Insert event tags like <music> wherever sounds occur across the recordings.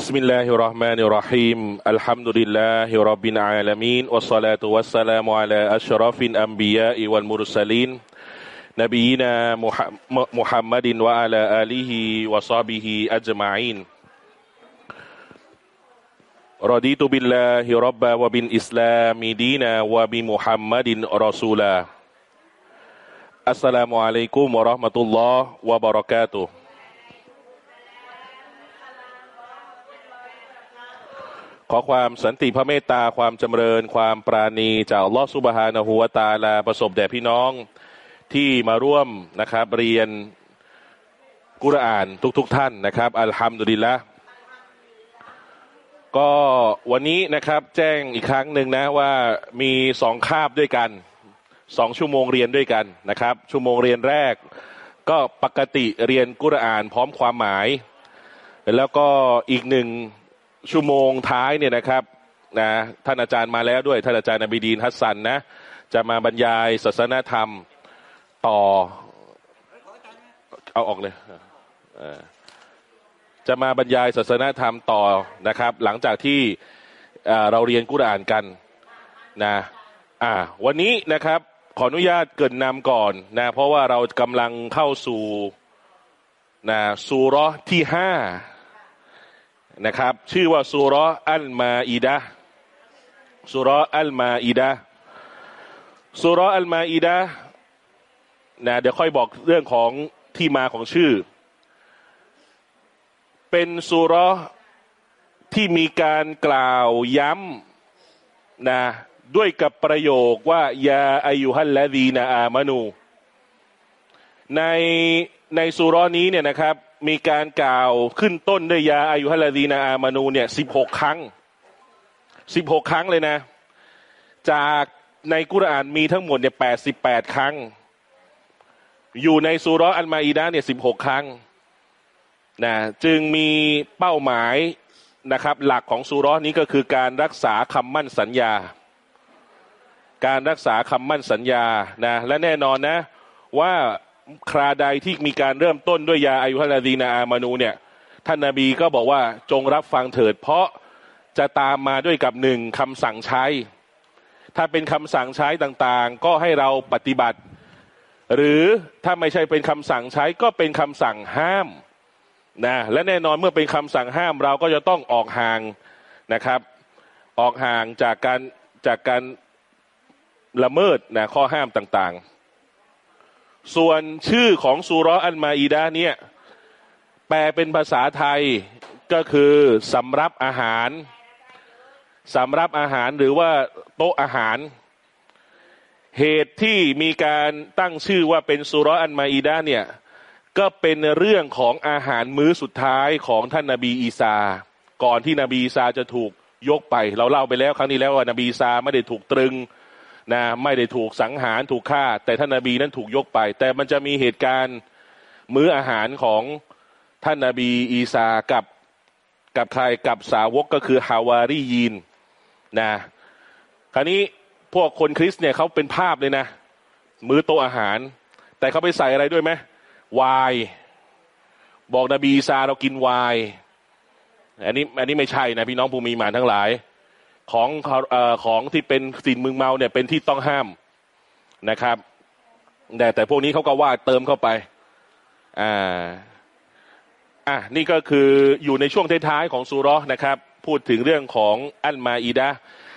بسم الله الرحمن الرحيم الحمد لله رب العالمين والصلاة والسلام على أشرف الأنبياء والمرسلين نبينا محمد وعلى آله وصحبه أجمعين رضيت بالله ربا وبالإسلام دينا وبمحمد رسولا السلام عليكم ورحمة الله وبركاته ขอความสันติพระเมตตาความจำเริญ ความปราณีจากลอสุบฮานะฮูวตาลาประสบแด่พี่น้องที่มาร่วมนะครับ เรียนกุรอานทุกๆทท่านนะครับ อัลฮัมดุลิลละก็วันนี้นะครับแจ้งอีกครั้งหนึ่งนะว่ามีสองคาบด้วยกันสองชั่วโมงเรียนด้วยกันนะครับ ชั่วโมงเรียนแรก ก็ปกติเรียนกุรอานพร้อมความหมาย แล้วก็อีกหนึ่ง ชั่วโมงท้ายเนี่ยนะครับนะท่านอาจารย์มาแล้วด้วยท่านอาจารย์นบีดีนฮัสซันนะจะมาบรรยายศาสนธรรมต่อเอาออกเลยจะมาบรรยายศาสนธรรมต่อนะครับ หลังจากที่เราเรียนกุรอานกันนะอ่าวันนี้นะครับขออนุญาตเกินนำก่อนนะเพราะว่าเรากำลังเข้าสู่นะสูรที่ห้า นะครับ ชื่อว่าสุรอัลมาอิดะสุรอัลมาอิดะสุรอัลมาอิดะนะเดี๋ยวค่อยบอกเรื่องของที่มาของชื่อ เป็นสุรที่มีการกล่าวย้ำนะด้วยกับประโยคว่ายาอายุฮัลละดีนาอามานู ในในสุรนี้เนี่ยนะครับ มีการกล่าวขึ้นต้นด้วยยาอายุฮัลดีนาอามานูเนี่ยสิบหกครั้งสิบหกครั้งเลยนะ จากในกุรอานมีทั้งหมดเนี่ยแปดสิบแปดครั้ง อยู่ในสุรอัลมาอีดาเนี่ยสิบหกครั้งนะจึงมีเป้าหมายนะครับ หลักของสุรนี้ก็คือการรักษาคำมั่นสัญญา การรักษาคำมั่นสัญญานะและแน่นอนนะว่า คราใดที่มีการเริ่มต้นด้วยยาอายุฮัลดีนาอามานูเนี่ย ท่านนาบีก็บอกว่าจงรับฟังเถิด เพราะจะตามมาด้วยกับหนึ่งคำสั่งใช้ ถ้าเป็นคำสั่งใช้ต่างๆ ก็ให้เราปฏิบัติ หรือถ้าไม่ใช่เป็นคำสั่งใช้ก็เป็นคำสั่งห้ามนะและแน่นอนเมื่อเป็นคำสั่งห้ามเราก็จะต้องออกห่างนะครับ ออกห่างจากการจากการละเมิดนะข้อห้ามต่างๆ ส่วนชื่อของสุรอันมาอีดาเนี่ย แปลเป็นภาษาไทยก็คือสำรับอาหารสำรับอาหารหรือว่าโต๊ะอาหาร เหตุที่มีการตั้งชื่อว่าเป็นสุรอันมาอีดาเนี่ยก็เป็นเรื่องของอาหารมื้อสุดท้ายของท่านนาบีอีสาก่อนที่นบีอีสาจะถูกยกไป เราเล่าไปแล้วครั้งนี้แล้วว่านบีอีสาไม่ได้ถูกตรึง นะไม่ได้ถูกสังหารถูกฆ่า แต่ท่านนาบีนั้นถูกยกไป แต่มันจะมีเหตุการณ์มื้ออาหารของท่านนาบีอีสากับกับใครกับสาวกก็คือฮาวารียีนนะคราวนี้พวกคนคริสเนี่ยเขาเป็นภาพเลยนะ มื้อโตอาหาร แต่เขาไปใส่อะไรด้วยไหมวายบอกนบีอีสาเรากินวายอันนี้อันนี้ไม่ใช่นะพี่น้องผู้มีหมานทั้งหลาย ของอของที่เป็นสิ่งมึงเมาเนี่ยเป็นที่ต้องห้ามนะครับแต่แต่พวกนี้เขาก็ว่าเติมเข้าไปอ่าอะนี่ก็คืออยู่ในช่วงท้ายๆของซูรอนะครับ พูดถึงเรื่องของอัลมาอีดะ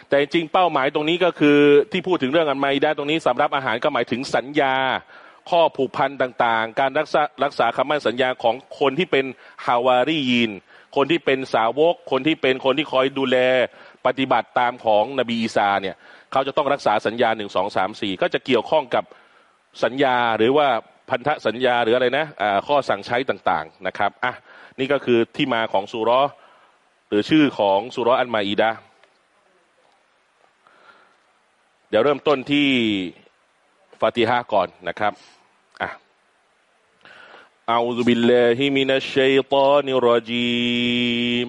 แต่จริงเป้าหมายตรงนี้ก็คือที่พูดถึงเรื่องอัลมาอีดะตรงนี้สำหรับอาหารก็หมายถึงสัญญา ข้อผูกพันต่างๆ การรักษารักษาคำมั่นสัญญาของคนที่เป็นฮาวารียีนคนที่เป็นสาวก คนที่เป็นคนที่คอยดูแล ปฏิบัติตามของนบีอีสาเนี่ยเขาจะต้องรักษาสัญญาหนึ่งสองสามสี่ก็จะเกี่ยวข้องกับสัญญาหรือว่าพันธสัญญาหรืออะไรนะะข้อสั่งใช้ต่างๆนะครับอ่ะนี่ก็คือที่มาของสุรอหรือชื่อของสุรออันมาอีดาเดี๋ยวเริ่มต้นที่ฟาติฮะก่อนนะครับอ่ะ أعوذ بالله من الشيطان الرجيم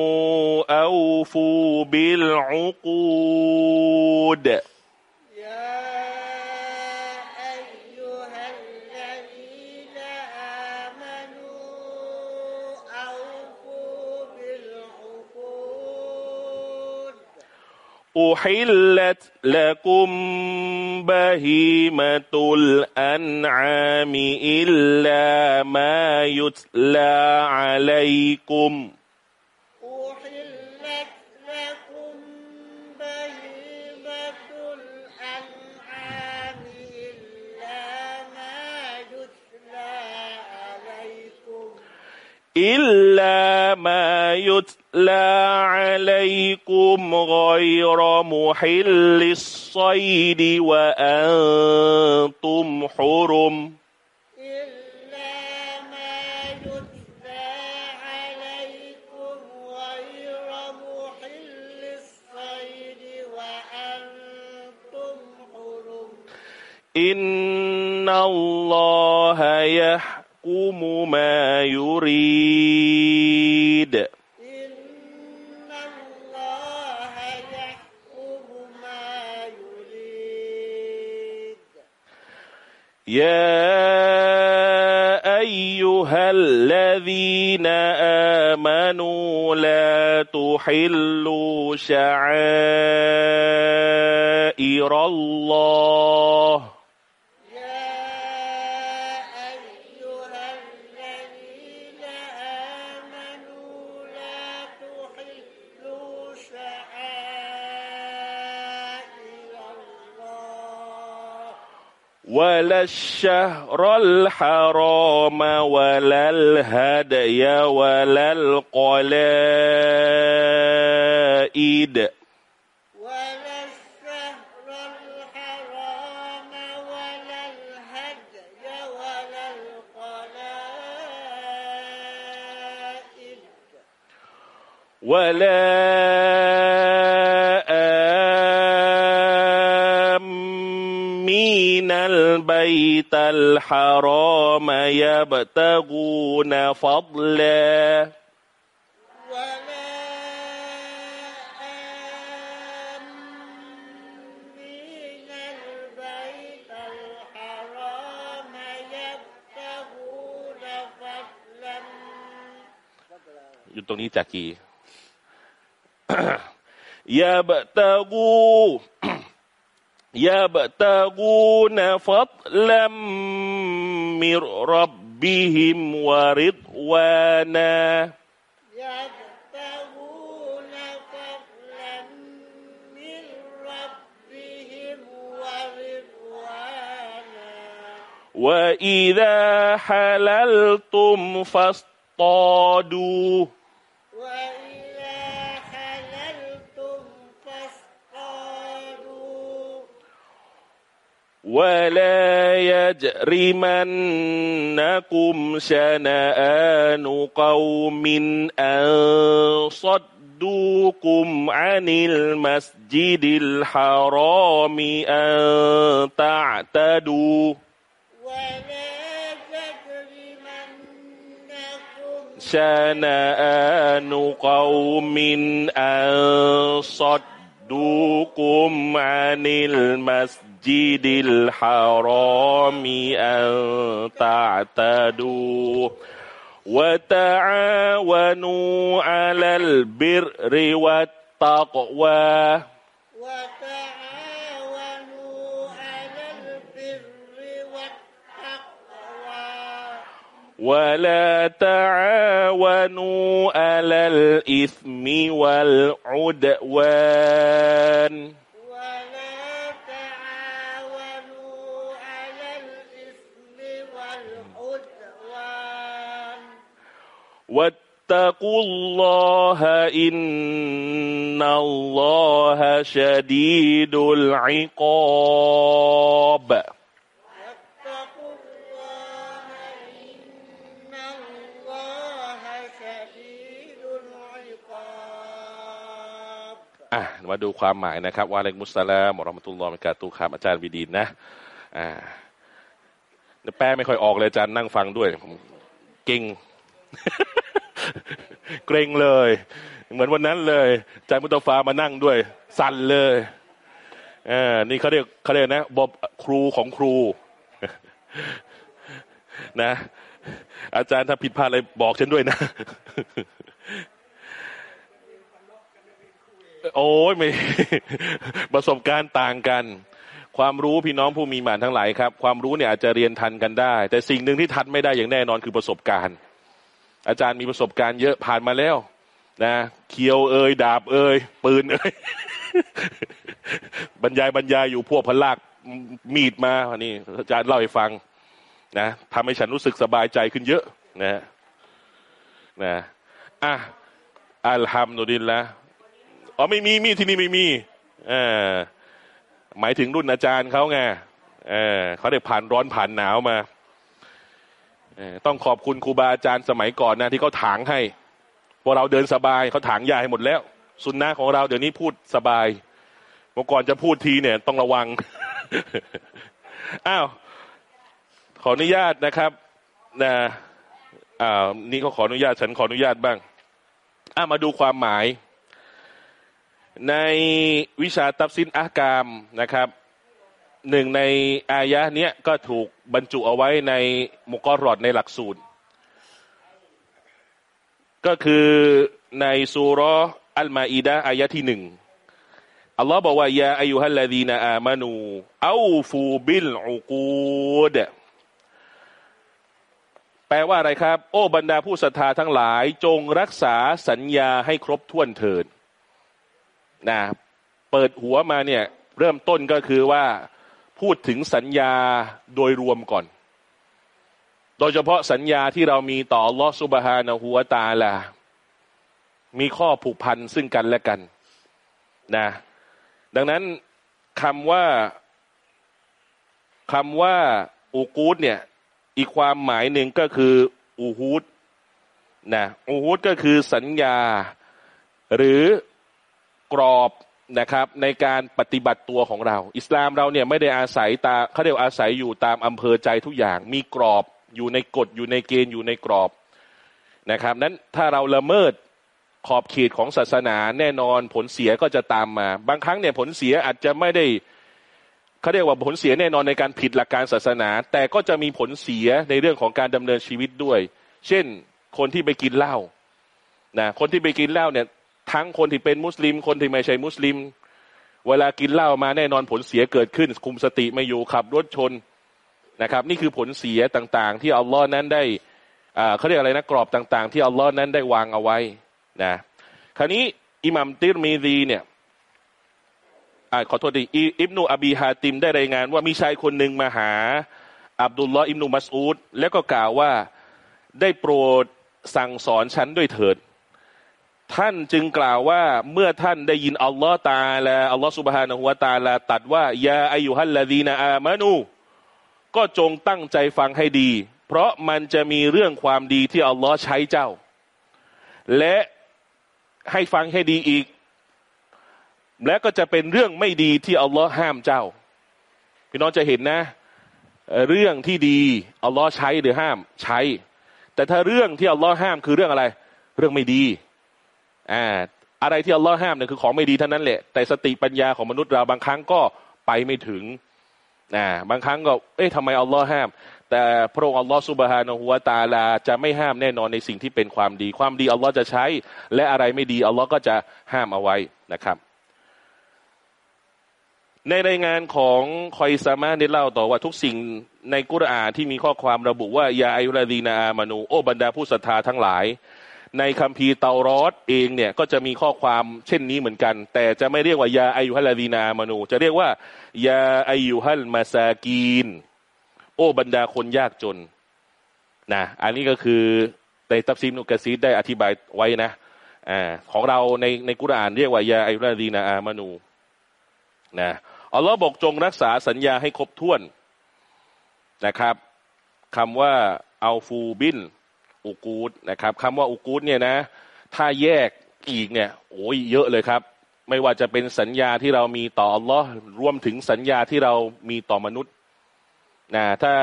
وأوفوا بالعقود. أحلت لكم بهيمة الأنعام إلا ما يتلى عليكم. إلا ما يتلى عليكم غير محل الصيد وأنتم حرم. إلا ما يتلى عليكم غير محل الصيد وأنتم حرم. إن الله يحكم يحكم ما يريد. يا أيها الذين آمنوا لا تحلوا شعائر الله ولا الشهر الحرام ولا الهدي ولا القلائد. ولا الشهر الحرام ولا الهدي ولا القلائد. ولا البيت الحرام يبتغون فضلا ولا آمين البيت الحرام يبتغون فضلا อยู่ตรงนี้จากกี يبتغوا <clears throat> يبتغون فضلا من ربهم ورضوانا. يبتغون فضلا من ربهم ورضوانا. وإذا حللتم فاصطادوا. ولا يجرمنكم شنآن قوم أن صدوكم عن المسجد الحرام أن تعتدوا. ولا تجرمنكم شنآن قوم أن صدوكم عن المسجد الحرام أن تعتدوا وتعاونوا على البر والتقوى. وتعاونوا على البر والتقوى. ولا تعاونوا على الإثم والعدوان. واتقوا الله إن الله شديد العقاب واتقوا الله إن الله شديد العقاب อ่ะมาดูความหมายนะครับวะอะลัยกุมุสสลามวะเราะห์มะตุลลอฮ์วะบะเราะกาตุฮ์ครับอาจารย์วิดีนนะอ่าแปลไม่ค่อยออกเลยอาจารย์นั่งฟังด้วยผมเก่ง เกรงเลย เหมือนวันนั้นเลยอาจมุตตาฟามานั่งด้วย สั่นเลยอ่านี่เขาเรียกเขาเรียกนะบอบครูของครูนะ อาจารย์ถ้าผิดพลาดอะไรบอกฉันด้วยนะ โอ้ยไม่ประสบการณ์ต่างกัน ความรู้พี่น้องผู้มีหมานทั้งหลายครับ ความรู้เนี่ยอาจจะเรียนทันกันได้ แต่สิ่งหนึ่งที่ทันไม่ได้อย่างแน่นอนคือประสบการณ์ อาจารย์มีประสบการณ์เยอะผ่านมาแล้ว นะเคียวเอ่ยดาบเอ่ยปืนเอ่ยบรรยายบรรยายอยู่พวกพลากมีดมาวันนี้อาจารย์เล่าให้ฟัง นะทำให้ฉันรู้สึกสบายใจขึ้นเยอะ นะนะอะอัลฮัมดุลิลละอ๋อไม่มีมีดที่นี่ไม่มีเออหมายถึงรุ่นอาจารย์เขาไงเออเขาได้ผ่านร้อนผ่านหนาวมา ต้องขอบคุณครูบาอาจารย์สมัยก่อนนะที่เขาถางให้พวกเราเดินสบายเขาถางยาให้หมดแล้ว สุนนะของเราเดี๋ยวนี้พูดสบายเมื่อก่อนจะพูดทีเนี่ย ต้องระวังอ้าวขออนุญาตนะครับนะอ่านี่เขาขออนุญาตฉันขออนุญาตบ้างอ่ามาดูความหมาย ในวิชาตับซินอากามนะครับ หนึ่งในอายะเนี้ยก็ถูกบรรจุเอาไว้ในมุกอรอดในหลักสูตร ก็คือในซูรออัลมาอีดะอายะที่หนึ่งอัลลอฮ์บอกว่ายาอายุฮัลลาดีนาอามานู เอาฟูบิลอุกูดแปลว่าอะไรครับ โอ้บรรดาผู้ศรัทธาทั้งหลาย จงรักษาสัญญาให้ครบถ้วนเถิดนะเปิดหัวมาเนี่ย เริ่มต้นก็คือว่า พูดถึงสัญญาโดยรวมก่อน โดยเฉพาะสัญญาที่เรามีต่อลอสุบฮานะหัวตาลามีข้อผูกพันซึ่งกันและกันนะดังนั้นคำว่าคำว่าอูกูดเนี่ยอีกความหมายหนึ่งก็คืออูฮุดนะอูฮุดก็คือสัญญา หรือกรอบ นะครับ ในการปฏิบัติตัวของเรา อิสลามเราเนี่ยไม่ได้อาศัยตาเขาเรียกอาศัยอยู่ตามอำเภอใจทุกอย่าง มีกรอบอยู่ในกฎอยู่ในเกณฑ์อยู่ในกรอบนะครับ นั้นถ้าเราละเมิดขอบเขตของศาสนาแน่นอนผลเสียก็จะตามมา บางครั้งเนี่ยผลเสียอาจจะไม่ได้เขาเรียกว่าผลเสียแน่นอนในการผิดหลักการศาสนา แต่ก็จะมีผลเสียในเรื่องของการดำเนินชีวิตด้วย เช่นคนที่ไปกินเหล้านะคนที่ไปกินเหล้าเนี่ย ทั้งคนที่เป็นมุสลิม คนที่ไม่ใช่มุสลิม เวลากินเหล้ามาแน่นอนผลเสียเกิดขึ้น คุมสติไม่อยู่ขับรถชนนะครับ นี่คือผลเสียต่างๆ ที่อัลลอฮ์นั้นได้เขาเรียกอะไรนะกรอบต่าง ๆ ที่อัลลอฮ์นั้นได้วางเอาไว้นะคราวนี้อิหมัมติรมีดีเนี่ยอขอโทษดีอิอิบนุอบีฮาติมได้รายงาน ว่ามีชายคนหนึ่งมาหา อับดุลลอฮ์อิมนุมัสอูดแล้วก็กล่าวว่าได้โปรดสั่งสอนฉันด้วยเถิด ท่านจึงกล่าวว่าเมื่อท่านได้ยินอัลลอฮ์ตาลาอัลลอฮ์สุบฮานะฮุวาตาลาตัดว่ายาอายุฮัลลาดีนาอามานู ก็จงตั้งใจฟังให้ดี เพราะมันจะมีเรื่องความดีที่อัลลอฮ์ใช้เจ้า และให้ฟังให้ดีอีก และก็จะเป็นเรื่องไม่ดีที่อัลลอฮ์ห้ามเจ้า พี่น้องจะเห็นนะ เรื่องที่ดีอัลลอฮ์ใช้หรือห้ามใช้ แต่ถ้าเรื่องที่อัลลอฮ์ห้ามคือเรื่องอะไร เรื่องไม่ดี อ่าอะไรที่อัลลอฮ์ห้ามเนี่ยคือของไม่ดีเท่านั้นแหละ แต่สติปัญญาของมนุษย์เราบางครั้งก็ไปไม่ถึงอ่าบางครั้งก็ เอ๊ะทำไมอัลลอฮ์ห้าม แต่พระองค์อัลลอฮ์สุบฮานะฮุวาตาลา จะไม่ห้ามแน่นอนในสิ่งที่เป็นความดี ความดีอัลลอฮ์จะใช้ และอะไรไม่ดีอัลลอฮ์ก็จะห้ามเอาไว้นะครับ ในรายงานของคอยซามาได้เล่าต่อว่าทุกสิ่งในกุรอานที่มีข้อความระบุว่ายาอายุลาดีนาอามานูโอบรรดาผู้ศรัทธาทั้งหลาย ในคัมภีร์เตารอดเองเนี่ยก็จะมีข้อความเช่นนี้เหมือนกัน แต่จะไม่เรียกว่ายาอายุฮัลลาดีนาอามานู จะเรียกว่ายาอายุฮัลมาซากีน โอบรรดาคนยากจนนะอันนี้ก็คือในตัฟซีนุกะซีดได้อธิบายไว้นะอ่าของเราในในกุรอานเรียกว่ายาอายุลาดีนาอามานูนะอัลลอฮ์บอกจงรักษาสัญญาให้ครบถ้วนนะครับคำว่าอัลฟูบิน อุกูดนะครับคำว่าอุกูดเนี่ยนะ ถ้าแยกอีกเนี่ยโอ้ยเยอะเลยครับ ไม่ว่าจะเป็นสัญญาที่เรามีต่ออัลลอฮ์รวมถึงสัญญาที่เรามีต่อมนุษย์นะถ้า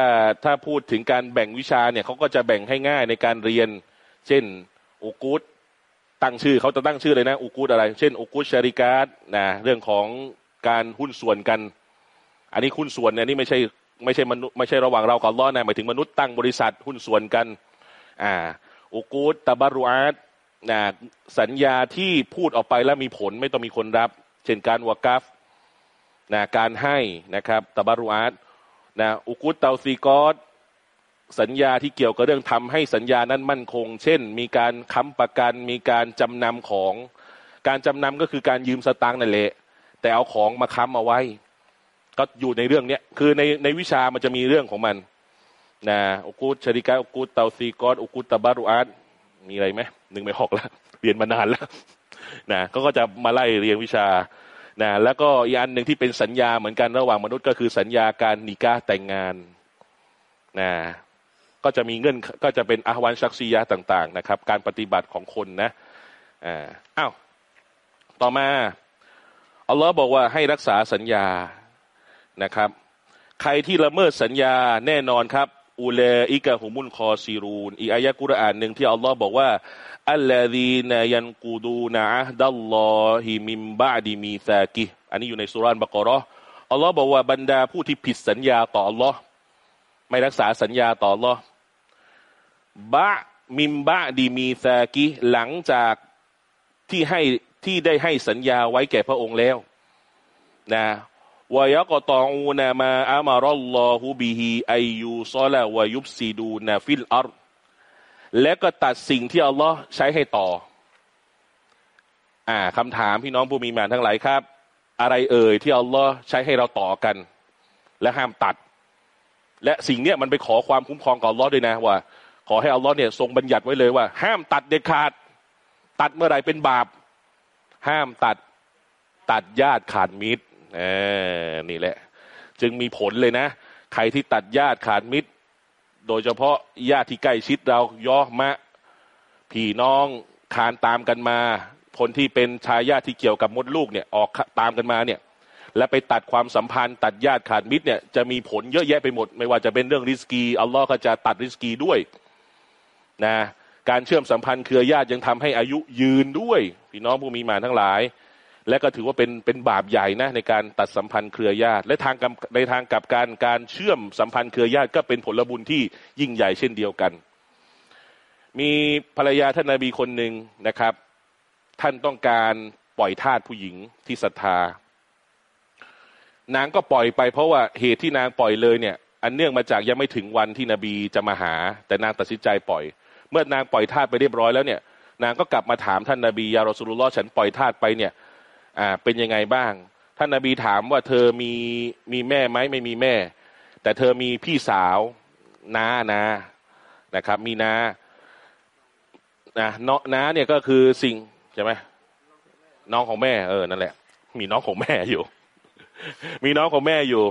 ถ้าพูดถึงการแบ่งวิชาเนี่ยเขาก็จะแบ่งให้ง่ายในการเรียน เช่นอุกูดตั้งชื่อเขาจะตั้งชื่อเลยนะอุกูดอะไร เช่นอุกูดชาริกาตนะเรื่องของการหุ้นส่วนกัน อันนี้หุ้นส่วนเนี่ยนี่ไม่ใช่ไม่ใช่มนุษย์ไม่ใช่ระหว่างเรากับล้อนะหมายถึงมนุษย์ตั้งบริษัทหุ้นส่วนกัน อ่าอุกูตตะบารุอาตนะสัญญาที่พูดออกไปแล้วมีผลไม่ต้องมีคนรับ เช่นการวากัฟนะการให้นะครับตะบารุอาตนะอุกุตเตาซีกอสสัญญาที่เกี่ยวกับเรื่องทำให้สัญญานั้นมั่นคง เช่น มีการค้ำประกัน มีการจำนำของ การจำนำก็คือการยืมสตางค์นั่นแหละแต่เอาของมาค้ำเอาไว้ ก็อยู่ในเรื่องเนี้ยคือในในวิชามันจะมีเรื่องของมัน นะอุกุตชริกาอุกุตเตาซีกอสอุกุตตบารุอาตมีอะไรไหมหนึ่งไม่หกแล้วเรียนมานานแล้วนะก็ก็จะมาไล่เรียนวิชานะแล้วก็อีกอันหนึ่งที่เป็นสัญญาเหมือนกันระหว่างมนุษย์ก็คือสัญญาการนิกาแต่งงานนะก็จะมีเงื่อนก็จะเป็นอาวันชักซียาต่าง ๆ นะครับ การปฏิบัติของคนนะอ่าอ้าวต่อมาอัลลอฮ์บอกว่าให้รักษาสัญญานะครับ ใครที่ละเมิดสัญญาแน่นอนครับ อูเลอิกะฮุมุนคอซีรูนอีอายะกุรอานหนึ่งที่อัลลอฮ์บอกว่าالذين ينقضون عهد الله من بعد ميثاقهอันนี้อยู่ในสุรานบากรออัลลอฮ์บอกว่าบรรดาผู้ที่ผิดสัญญาต่ออัลลอฮ์ไม่รักษาสัญญาต่ออัลลอฮ์من بعد ميثاقهหลังจากที่ให้ที่ได้ให้สัญญาไว้แก่พระองค์แล้วนะ ويقطعون ما أمر الله به أن يوصل ويفسدون في الأرضและก็ตัดสิ่งที่อัลลอฮ์ใช้ให้ต่อ อ่าคำถามพี่น้องผู้มีอีมานทั้งหลายครับ อะไรเอ่ยที่อัลลอฮ์ใช้ให้เราต่อกัน และห้ามตัด และสิ่งเนี้ยมันไปขอความคุ้มครองกับอัลลอฮ์ด้วยนะว่า ขอให้อัลลอฮ์เนี่ยทรงบัญญัติไว้เลยว่า ห้ามตัดเด็ดขาด ตัดเมื่อไรเป็นบาป ห้ามตัดตัดญาติขาดมิตร อนี่แหละ จึงมีผลเลยนะ ใครที่ตัดญาติขาดมิตร โดยเฉพาะญาติที่ใกล้ชิดเราย่อมะพี่น้องคานตามกันมาคนที่เป็นชายญาติที่เกี่ยวกับมดลูกเนี่ยออกตามกันมาเนี่ย และไปตัดความสัมพันธ์ ตัดญาติขาดมิตรเนี่ยจะมีผลเยอะแยะไปหมด ไม่ว่าจะเป็นเรื่องริสกีอัลลอฮ์ก็จะตัดริสกีด้วยนะการเชื่อมสัมพันธ์เครือญาติยังทำให้อายุยืนด้วย พี่น้องผู้มีมาทั้งหลาย และก็ถือว่าเป็นเป็นบาปใหญ่นะในการตัดสัมพันธ์เครือญาติ และทางในทางกับการการเชื่อมสัมพันธ์เครือญาติก็เป็นผลบุญที่ยิ่งใหญ่เช่นเดียวกัน มีภรรยาท่านนาบีคนหนึ่งนะครับ ท่านต้องการปล่อยทาสผู้หญิงที่ศรัทธานางก็ปล่อยไปเพราะว่าเหตุที่นางปล่อยเลยเนี่ย อันเนื่องมาจากยังไม่ถึงวันที่นบีจะมาหา แต่นางตัดสินใจปล่อย เมื่อนางปล่อยทาสไปเรียบร้อยแล้วเนี่ย นางก็กลับมาถามท่านนาบียารอสุลลอฉันปล่อยทาสไปเนี่ย อ่าเป็นยังไงบ้าง ท่านนาบีถามว่าเธอมีมีแม่ไหมไม่มีแม่ แต่เธอมีพี่สาวน้านานะครับ มีน้านะเนาะน้าเนี่ยก็คือสิ่งใช่ไหมน้องของแม่เออนั่นแหละ มีน้องของแม่อยู่ มีน้องของแม่อยู่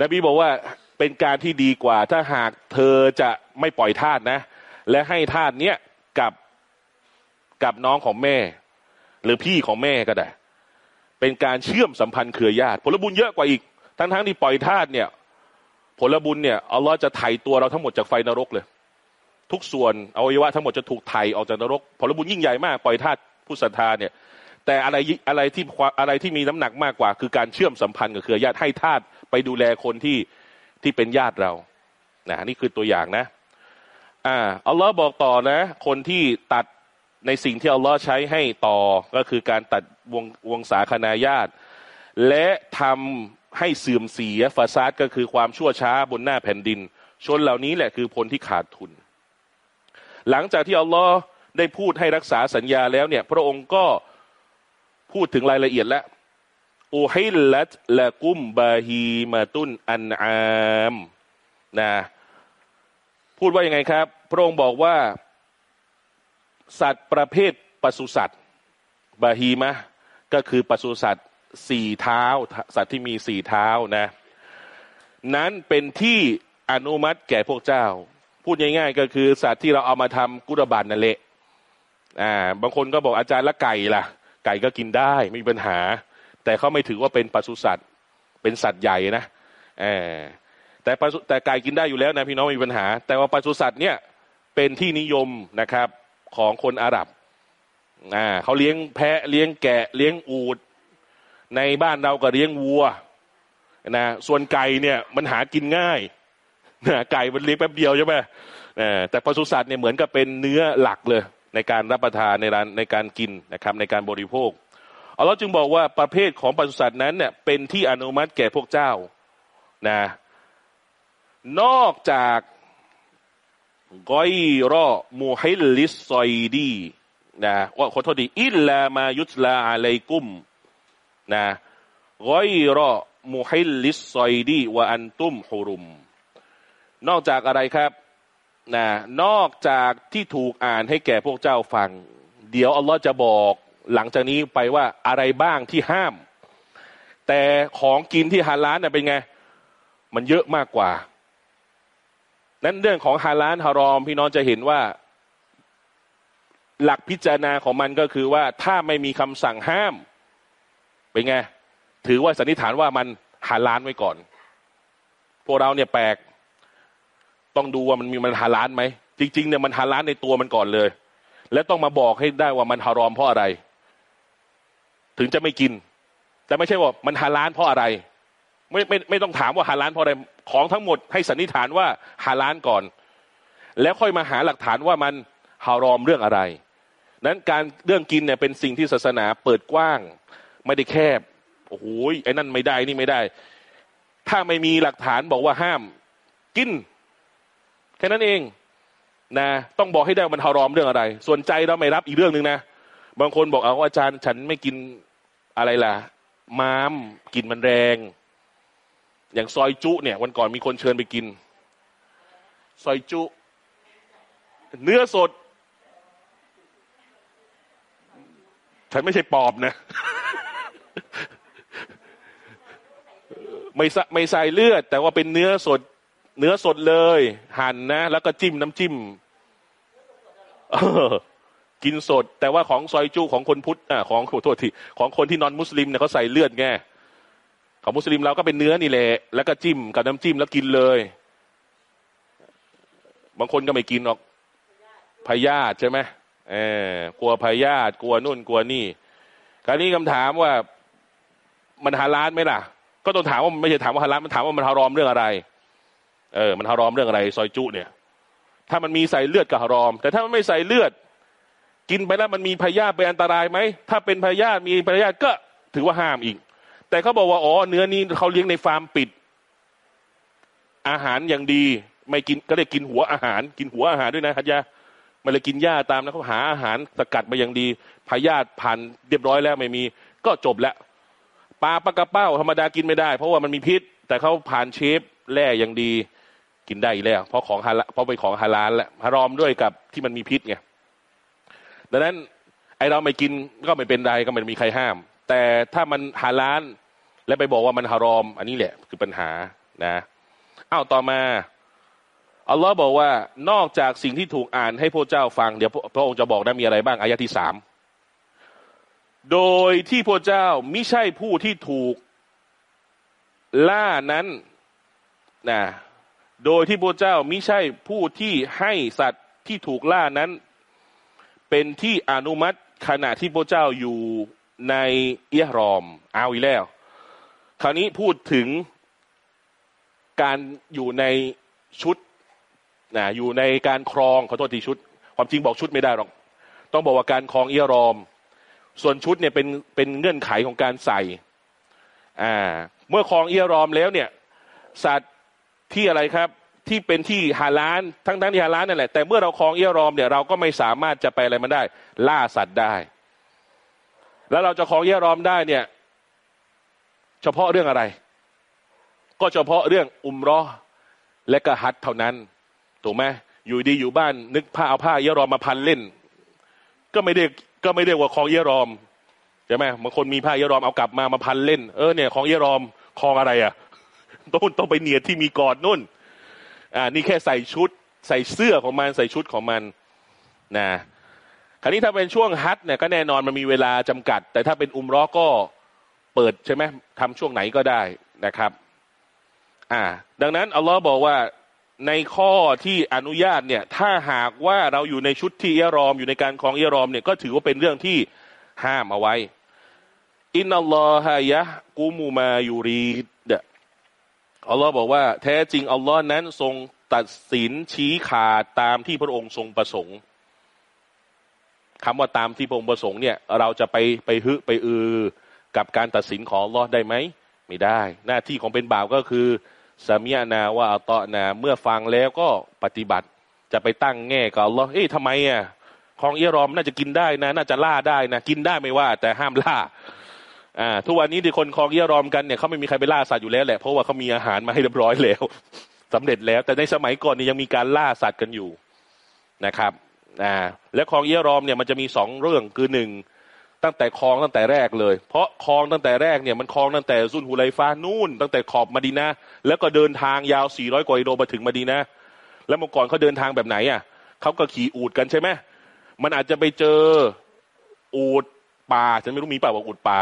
นบีบอกว่าเป็นการที่ดีกว่า ถ้าหากเธอจะไม่ปล่อยทาสนะ และให้ทาสเนี้ยกับกับน้องของแม่ หรือพี่ของแม่ก็ได้ เป็นการเชื่อมสัมพันธ์เครือญาติ ผลบุญเยอะกว่าอีก ทั้งทั้งที่ปล่อยทาสเนี่ย ผลบุญเนี่ยอัลลอฮ์จะไถ่ตัวเราทั้งหมดจากไฟนรกเลย ทุกส่วนอวัยวะทั้งหมดจะถูกไถ่ออกจากนรก ผลบุญยิ่งใหญ่มากปล่อยทาสผู้ศรัทธาเนี่ย แต่อะไรอะไรที่อะไรที่มีน้ำหนักมากกว่า คือการเชื่อมสัมพันธ์กับเครือญาติให้ทาสไปดูแลคนที่ที่เป็นญาติเรานะนี่คือตัวอย่างนะอ่าอัลลอฮ์บอกต่อนะ คนที่ตัด ในสิ่งที่อัลลอฮ์ใช้ให้ต่อก็คือการตัดวงวงสาคนาญาติ และทำให้เสื่อมเสียฟาซาดก็คือความชั่วช้าบนหน้าแผ่นดิน ชนเหล่านี้แหละคือผลที่ขาดทุน หลังจากที่อัลลอฮ์ได้พูดให้รักษาสัญญาแล้วเนี่ย พระองค์ก็พูดถึงรายละเอียดแล้วอูฮิลลัตละกุมบาฮีมาตุนอันอามนะพูดว่ายังไงครับ พระองค์บอกว่า สัตว์ประเภทปศุสัตว์บาฮีมะก็คือปศุสัตว์สี่เท้า สัตว์ที่มีสี่เท้านะ นั้นเป็นที่อนุมัติแก่พวกเจ้า พูดง่ายๆ ก็คือสัตว์ที่เราเอามาทำกุรบันนั่นแหละอ่าบางคนก็บอกอาจารย์ละไก่ล่ะ ไก่ก็กินได้ไม่มีปัญหา แต่เขาไม่ถือว่าเป็นปศุสัตว์ เป็นสัตว์ใหญ่นะอแต่แต่ไก่กินได้อยู่แล้วนะพี่น้องมีปัญหา แต่ว่าปศุสัตว์เนี่ยเป็นที่นิยมนะครับ ของคนอาหรับอ่าเขาเลี้ยงแพะเลี้ยงแกะ เลี้ยงอูด ในบ้านเราก็เลี้ยงวัวนะส่วนไก่เนี่ยมันหากินง่ายนะไก่มันเลี้ยงแป๊บเดียวใช่ไหมแต่ปศุสัตว์เนี่ยเหมือนกับเป็นเนื้อหลักเลย ในการรับประทานในร้านในการกินนะครับ ในการบริโภคอัลลอฮ์จึงบอกว่าประเภทของปศุสัตว์นั้นเนี่ยเป็นที่อนุมัติแก่พวกเจ้านะนอกจาก กอยรอมูฮิลลิสซอยดีนะว่าขอโทษดีอิลลามายุตลาอะลัยกุมนะกอยรอมูฮิลลิสซอยดีวะอันตุมฮุรุม นอกจากอะไรครับนะนอกจากที่ถูกอ่านให้แก่พวกเจ้าฟัง เดี๋ยวอัลลอฮ์จะบอกหลังจากนี้ไปว่าอะไรบ้างที่ห้าม แต่ของกินที่ฮาลาลเนี่ยเป็นไง มันเยอะมากกว่า นั้นเรื่องของฮาลาลฮารอม พี่น้องจะเห็นว่า หลักพิจารณาของมันก็คือว่าถ้าไม่มีคำสั่งห้ามเป็นไงถือว่าสันนิษฐานว่ามันฮาลาลไว้ก่อน พวกเราเนี่ยแปลกต้องดูว่ามันมีมันฮาลาลไหมจริงๆเนี่ยมันฮาลาลในตัวมันก่อนเลย และต้องมาบอกให้ได้ว่ามันฮารอมเพราะอะไร ถึงจะไม่กิน แต่ไม่ใช่ว่ามันฮาลาลเพราะอะไร ไม่ไม่ไม่ต้องถามว่าฮาลาลเพราะอะไร ของทั้งหมดให้สันนิษฐานว่าฮาลาลก่อน แล้วค่อยมาหาหลักฐานว่ามันฮารอมเรื่องอะไร นั้นการเรื่องกินเนี่ยเป็นสิ่งที่ศาสนาเปิดกว้าง ไม่ได้แคบโอ้โหไอ้นั่นไม่ได้นี่ไม่ได้ ถ้าไม่มีหลักฐานบอกว่าห้ามกิน แค่นั้นเองนะต้องบอกให้ได้มันฮารอมเรื่องอะไร ส่วนใจเราไม่รับอีกเรื่องหนึ่งนะบางคนบอกเอาอาจารย์ฉันไม่กินอะไรล่ะม้ามกินมันแรง อย่างซอยจุเนี่ย วันก่อนมีคนเชิญไปกิน ซอยจุ เนื้อสด ฉันไม่ใช่ปอบนะ ไม่ไม่ใส่เลือด แต่ว่าเป็นเนื้อสด เนื้อสดเลย หั่นนะ แล้วก็จิ้มน้ำจิ้มกินสด แต่ว่าของซอยจุของคนพุทธอะของขอโทษทีของคนที่นอนมุสลิมเนี่ยเขาใส่เลือดไง ของมุสลิมเราก็เป็นเนื้อนี่แหละแล้วก็จิ้มกับน้ำจิ้มแล้วกินเลย บางคนก็ไม่กินหรอกพยาธิใช่ไหมเออกลัวพยาธิกลัวนู่นกลัวนี่คราวนี้คำถามว่ามันฮาลาลไหมล่ะ ก็ต้องถามว่าไม่ใช่ถามว่าฮาลาลมันถามว่ามันฮารอมเรื่องอะไร เออ มันฮารอมเรื่องอะไร ซอยจุเนี่ย ถ้ามันมีใส่เลือดก็ฮารอม แต่ถ้ามันไม่ใส่เลือด กินไปแล้วมันมีพยาธิเป็นอันตรายไหมถ้าเป็นพยาธิมีพยาธิก็ถือว่าห้ามอีก แต่เขาบอกว่าอ๋อเนื้อนี้เขาเลี้ยงในฟาร์มปิด อาหารอย่างดีไม่กินก็เลยกินหัวอาหาร กินหัวอาหารด้วยนะฮัจยาไม่เลยกินหญ้าตามนะเขาหาอาหารสกัดมาอย่างดีพยาธิผ่านเรียบร้อยแล้วไม่มี ก็จบแล้วปลาปลากระเป้าธรรมดากินไม่ได้ เพราะว่ามันมีพิษ แต่เขาผ่านเชฟแร่อยังดี กินได้อีกแล้ว เพราะของฮาลเพราะเป็นของฮาลาลและฮารอมด้วยกับที่มันมีพิษไงดังนั้นไอเราไม่กินก็ไม่เป็นไรก็ไม่มีใครห้าม แต่ถ้ามันฮาลาลและไปบอกว่ามันฮารอม อันนี้แหละคือปัญหานะอ้าวต่อมาอัลลอฮ์บอกว่านอกจากสิ่งที่ถูกอ่านให้พระเจ้าฟังเดี๋ยวพระองค์จะบอกนะมีอะไรบ้างอายะที่สามโดยที่พระเจ้าไม่ใช่ผู้ที่ถูกล่านั้นนะโดยที่พระเจ้ามิใช่ผู้ที่ให้สัตว์ที่ถูกล่านั้น เป็นที่อนุมัติขณะที่พระเจ้าอยู่ ในเอียรอมเอาอีกแล้ว คราวนี้พูดถึงการอยู่ในชุดนะอยู่ในการครองขอโทษทีชุด ความจริงบอกชุดไม่ได้หรอก ต้องบอกว่าการครองเอียรอม ส่วนชุดเนี่ยเป็นเป็นเงื่อนไขของการใส่อ่าเมื่อครองเอียรอมแล้วเนี่ย สัตว์ที่อะไรครับที่เป็นที่ฮาลานทั้งทั้งที่ฮาลานนั่นแหละแต่เมื่อเราคลองเอียรอมเนี่ยเราก็ไม่สามารถจะไปอะไรมันได้ ล่าสัตว์ได้ แล้วเราจะคลองเอียรอมได้เนี่ย เฉพาะเรื่องอะไร ก็เฉพาะเรื่องอุมรอและกะฮัดเท่านั้น ถูกไหมอยู่ดีอยู่บ้าน นึกผ้าเอาผ้าเอียรอมมาพันเล่น ก็ไม่ได้ก็ไม่ได้ว่าคลองเอียรอมใช่ไหมบางคนมีผ้าเอียรอมเอากลับมามาพันเล่นเออเนี่ยคลองเอียรอมคลองอะไรอะ่ะต้องต้องไปเนียดที่มีกอดนุ่น อ่า นี่แค่ใส่ชุด ใส่เสื้อของมันใส่ชุดของมันนะ คราวนี้ถ้าเป็นช่วงฮัทเนี่ยก็แน่นอนมันมีเวลาจำกัด แต่ถ้าเป็นอุมร้อก็เปิดใช่ไหมทำช่วงไหนก็ได้นะครับ อ่า ดังนั้นอัลลอฮ์บอกว่าในข้อที่อนุญาตเนี่ย ถ้าหากว่าเราอยู่ในชุดที่เอรอม อยู่ในการคลองเอรอมเนี่ยก็ถือว่าเป็นเรื่องที่ห้ามเอาไว้ อินนัลลอฮะยะกูมูมายูรีดอัลลอฮ์บอกว่า แท้จริงอัลลอฮ์นั้นทรงตัดสินชี้ขาดตามที่พระองค์ทรงประสงค์ คำว่าตามที่พระองค์ประสงค์เนี่ยเราจะไปไปฮึไปอือกับการตัดสินของลอได้ไหมไม่ได้ หน้าที่ของเป็นบ่าวก็คือสามีนาว่าอัตอนาเมื่อฟังแล้วก็ปฏิบัติจะไปตั้งแง่กับอัลลอฮ์เอ๊ะทำไมอะของเอรอมน่าจะกินได้นะ น่าจะล่าได้นะ กินได้ไม่ว่า แต่ห้ามล่า อ่า ทุกวันนี้ที่คนคลองเยี่ยรอมกันเนี่ยเขาไม่มีใครไปล่าสัตว์อยู่แล้วแหละเพราะว่าเขามีอาหารมาให้เรียบร้อยแล้วสำเร็จแล้ว แต่ในสมัยก่อนนี่ยังมีการล่าสัตว์กันอยู่นะครับ อ่าและคลองเยี่ยรอมเนี่ยมันจะมีสองเรื่องคือหนึ่งตั้งแต่คลองตั้งแต่แรกเลย เพราะคลองตั้งแต่แรกเนี่ยมันคลองตั้งแต่ซุนฮูไลฟ้านู่น ตั้งแต่ขอบมาดีนะแล้วก็เดินทางยาวสี่ร้อยกว่ากิโลมาถึงมาดีนะแล้วเมื่อก่อนเขาเดินทางแบบไหนอะเขาก็ขี่อูดกันใช่ไหมมันอาจจะไปเจออูดป่าฉันไม่รู้มีป่าว่าอูดป่า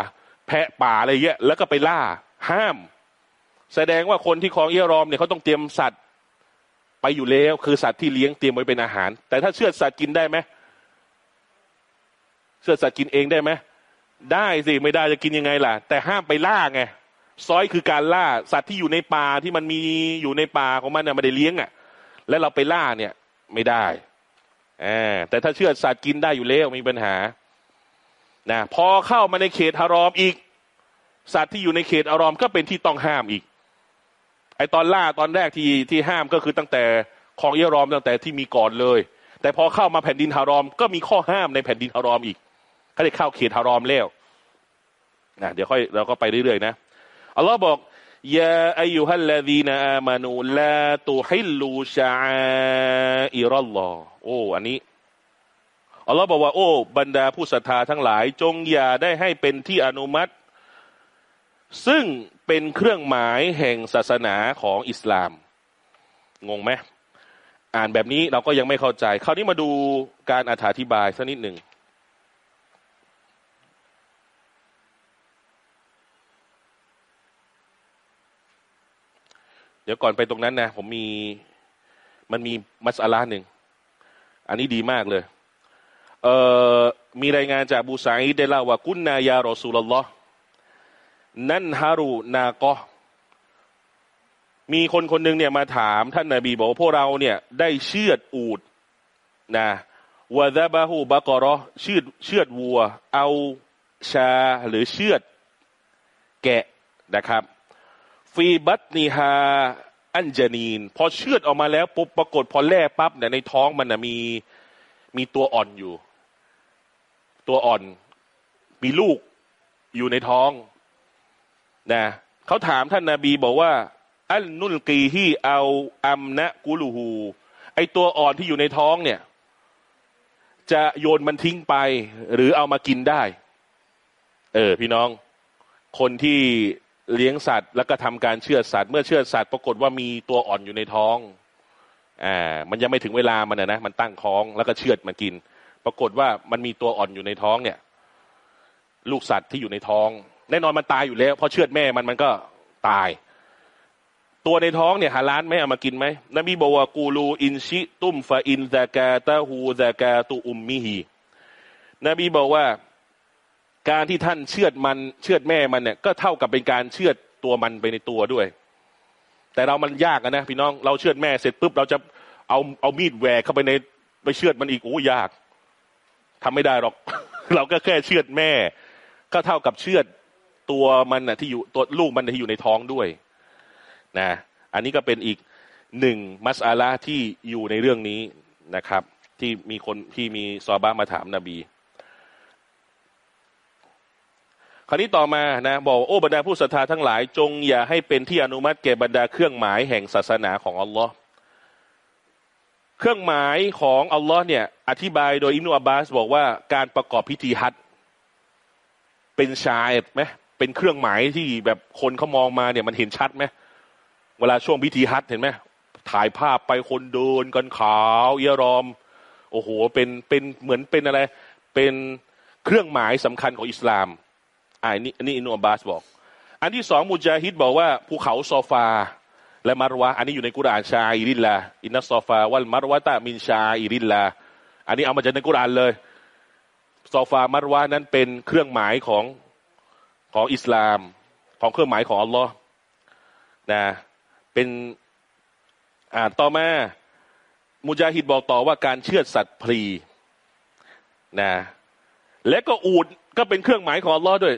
แพะป่าอะไรเงี้ยแล้วก็ไปล่าห้าม แสดงว่าคนที่คลองเอียรอมเนี่ยเขาต้องเตรียมสัตว์ ไปอยู่แล้ว คือสัตว์ที่เลี้ยงเตรียมไว้เป็นอาหาร แต่ถ้าเชือดสัตว์กินได้ไหมเชือดสัตว์กินเองได้ไหมได้สิไม่ได้จะกินยังไงล่ะ แต่ห้ามไปล่าไงซอยคือการล่าสัตว์ที่อยู่ในป่าที่มันมีอยู่ในป่าของมันเนี่ยไม่ได้เลี้ยงอะ แล้วเราไปล่าเนี่ย ไม่ได้แต่ถ้าเชื่อสัตว์กินได้อยู่แล้วมีปัญหานะพอเข้ามาในเขตฮารอมอีก สัตว์ที่อยู่ในเขตอารอมก็เป็นที่ต้องห้ามอีก ไอตอนล่าตอนแรกที่ที่ห้ามก็คือตั้งแต่ของเยรอมตั้งแต่ที่มีก่อนเลย แต่พอเข้ามาแผ่นดินฮารอม ก็มีข้อห้ามในแผ่นดินฮารอมอีกเขาได้เข้าเขตฮารอมแล้วนะเดี๋ยวค่อยเราก็ไปเรื่อยๆนะอัลลอฮ์บอกยาอายุฮัลลาดีนอามานูลาตุฮิลลูชาอิรัลลอโอ้อันนี้อัลลอฮ์บอกว่าโอ้ บรรดาผู้ศรัทธาทั้งหลาย จงอย่าได้ให้เป็นที่อนุมัติ ซึ่งเป็นเครื่องหมายแห่งศาสนาของอิสลาม งงไหมอ่านแบบนี้เราก็ยังไม่เข้าใจ คราวนี้มาดูการอธิบายสักนิดหนึ่งเดี๋ยวก่อนไปตรงนั้นนะผมมีมันมีมัสอาลาหนึ่ง อันนี้ดีมากเลย เอ่อมีรายงานจากบูไซได้เล่าว่ากุนนายารอสูลลอฮ์ นั่นฮารูนาก็มีคนคนหนึ่งเนี่ยมาถามท่านนาบีบอกว่าพวกเราเนี่ยได้เชือดอูดนะวะดาบาฮูบะกอรอเชือดเชือดวัว เอาชาหรือเชือดแกะนะครับ ฟีบัตนีฮาอันจานีน พอเชือดออกมาแล้วปุ๊บปรากฏพอแล่ปั๊บเนี่ยในท้องมันนะมีมีตัวอ่อนอยู่ ตัวอ่อน มีลูกอยู่ในท้อง นะเขาถามท่านนาบีบอกว่า อัลนุลกีฮีเอาอัมนะกุลูฮูไอตัวอ่อนที่อยู่ในท้องเนี่ย จะโยนมันทิ้งไป หรือเอามากินได้ เออ พี่น้อง คนที่เลี้ยงสัตว์ แล้วก็ทำการเชือสัตว์ เมื่อเชือสัตว์ปรากฏว่ามีตัวอ่อนอยู่ในท้องอ่ามันยังไม่ถึงเวลามันนะนะมันตั้งท้องแล้วก็เชือดมากิน ปรากฏว่ามันมีตัวอ่อนอยู่ในท้องเนี่ย ลูกสัตว์ที่อยู่ในท้อง แน่นอนมันตายอยู่แล้วเพราะเชือดแม่มันมันก็ตาย ตัวในท้องเนี่ยฮาลานไหมเอามากินไหมนบีบอกว่ากูลูอินชิตุมฟาอินซากาตาฮูซากาตุอุมมิฮีนบีบอกว่าการที่ท่านเชือดมันเชือดแม่มันเนี่ยก็เท่ากับเป็นการเชือดตัวมันไปในตัวด้วย แต่เรามันยากนะพี่น้องเราเชือดแม่เสร็จปุ๊บเราจะเอาเอามีดแหวกเข้าไปในไปเชือดมันอีกโอ้ยากทำไม่ได้หรอก เราก็แค่เชือดแม่ ก็เท่ากับเชือด ตัวมันนะที่อยู่ตัวลูกมันที่อยู่ในท้องด้วยนะอันนี้ก็เป็นอีกหนึ่งมัสอาลาที่อยู่ในเรื่องนี้นะครับ ที่มีคนที่มีซอบามาถามนาบี คราวนี้ต่อมานะ บอกโอ้บรรดาผู้ศรัทธาทั้งหลาย จงอย่าให้เป็นที่อนุมัติแก่บรรดาเครื่องหมายแห่งศาสนาของอัลลอฮ์เครื่องหมายของอัลลอฮ์เนี่ย อธิบายโดยอิมนุอับบาส บอกว่าการประกอบพิธีฮัจเป็นชายไหม เป็นเครื่องหมายที่แบบคนเขามองมาเนี่ยมันเห็นชัดไหมเวลาช่วงพิธีฮัจญ์เห็นไหมถ่ายภาพไปคนเดินกันขาวเยรอม โอ้โหเป็นเป็นเหมือนเป็นอะไร เป็นเครื่องหมายสำคัญของอิสลามอ่านี่นี่อิบนุอับบาสบอก อันที่สองมุจาฮิดบอกว่าภูเขาโซฟา และมารวะอันนี้อยู่ในกุรานشعائر الله إن الصفا والمروة من شعائر اللهอันนี้เอามาจากในกุรานเลยโซฟามารวะนั้นเป็นเครื่องหมายของ ของอิสลาม ของเครื่องหมายของอัลลอฮ์นะเป็นอ่าต่อมามุจาฮิดบอกต่อว่าการเชือดสัตว์พลีนะและก็อูดก็เป็นเครื่องหมายของอัลลอฮ์ด้วย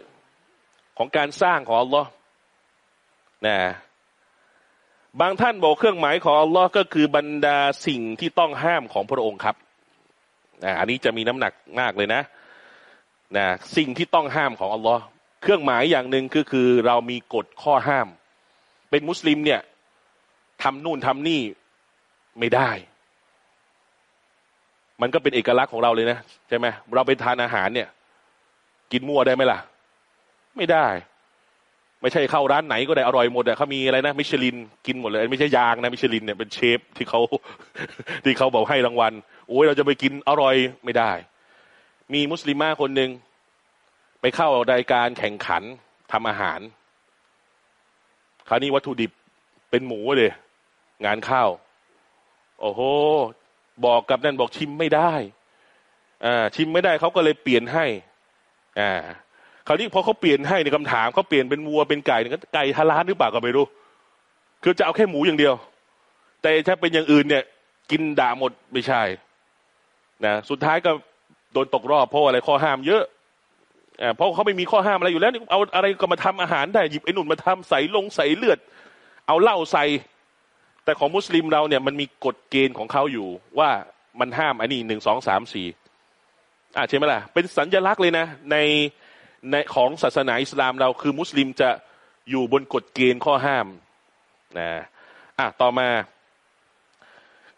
ของการสร้างของอัลลอฮ์นะบางท่านบอกเครื่องหมายของอัลลอฮ์ก็คือบรรดาสิ่งที่ต้องห้ามของพระองค์ครับนะอันนี้จะมีน้ำหนักมากเลยนะนะสิ่งที่ต้องห้ามของอัลลอฮ์ เครื่องหมายอย่างหนึ่งก็คือเรามีกฎข้อห้าม เป็นมุสลิมเนี่ยทำนู่นทำนี่ไม่ได้ มันก็เป็นเอกลักษณ์ของเราเลยนะใช่ไหมเราไปทานอาหารเนี่ย กินมั่วได้ไหมล่ะ ไม่ได้ ไม่ใช่เข้าร้านไหนก็ได้อร่อยหมดอะเขามีอะไรนะมิชลิน กินหมดเลย ไม่ใช่ยางนะมิชลินเนี่ยเป็นเชฟที่เขาที่เขาบอกให้รางวัลโอ้ยเราจะไปกินอร่อยไม่ได้ มีมุสลิมาคนหนึ่ง ไปเข้ารายการแข่งขันทำอาหาร คราวนี้วัตถุดิบเป็นหมูเลย งานข้าว โอ้โห บอกกับนั่นบอกชิมไม่ได้อ่าชิมไม่ได้เขาก็เลยเปลี่ยนให้อ่าคราวนี้พอเขาเปลี่ยนให้ในคำถามเขาเปลี่ยนเป็นวัวเป็นไก่เนี่ยไก่ทาร้านหรือเปล่าก็ไม่รู้ คือจะเอาแค่หมูอย่างเดียว แต่ถ้าเป็นอย่างอื่นเนี่ย กินด่าหมดไม่ใช่นะสุดท้ายก็โดนตกรอบเพราะอะไรข้อห้ามเยอะ เพราะเขาไม่มีข้อห้ามอะไรอยู่แล้วเอาอะไรก็มาทำอาหารได้หยิบไอ้นุ่นมาทำใส่ลงใส่เลือด เอาเหล้าใส่ แต่ของมุสลิมเราเนี่ยมันมีกฎเกณฑ์ของเขาอยู่ ว่ามันห้ามอันนี้หนึ่งสองสามสี่อ่าใช่ไหมล่ะ เป็นสัญลักษณ์เลยนะ ในในของศาสนาอิสลามเราคือมุสลิมจะอยู่บนกฎเกณฑ์ข้อห้ามนะอะต่อมา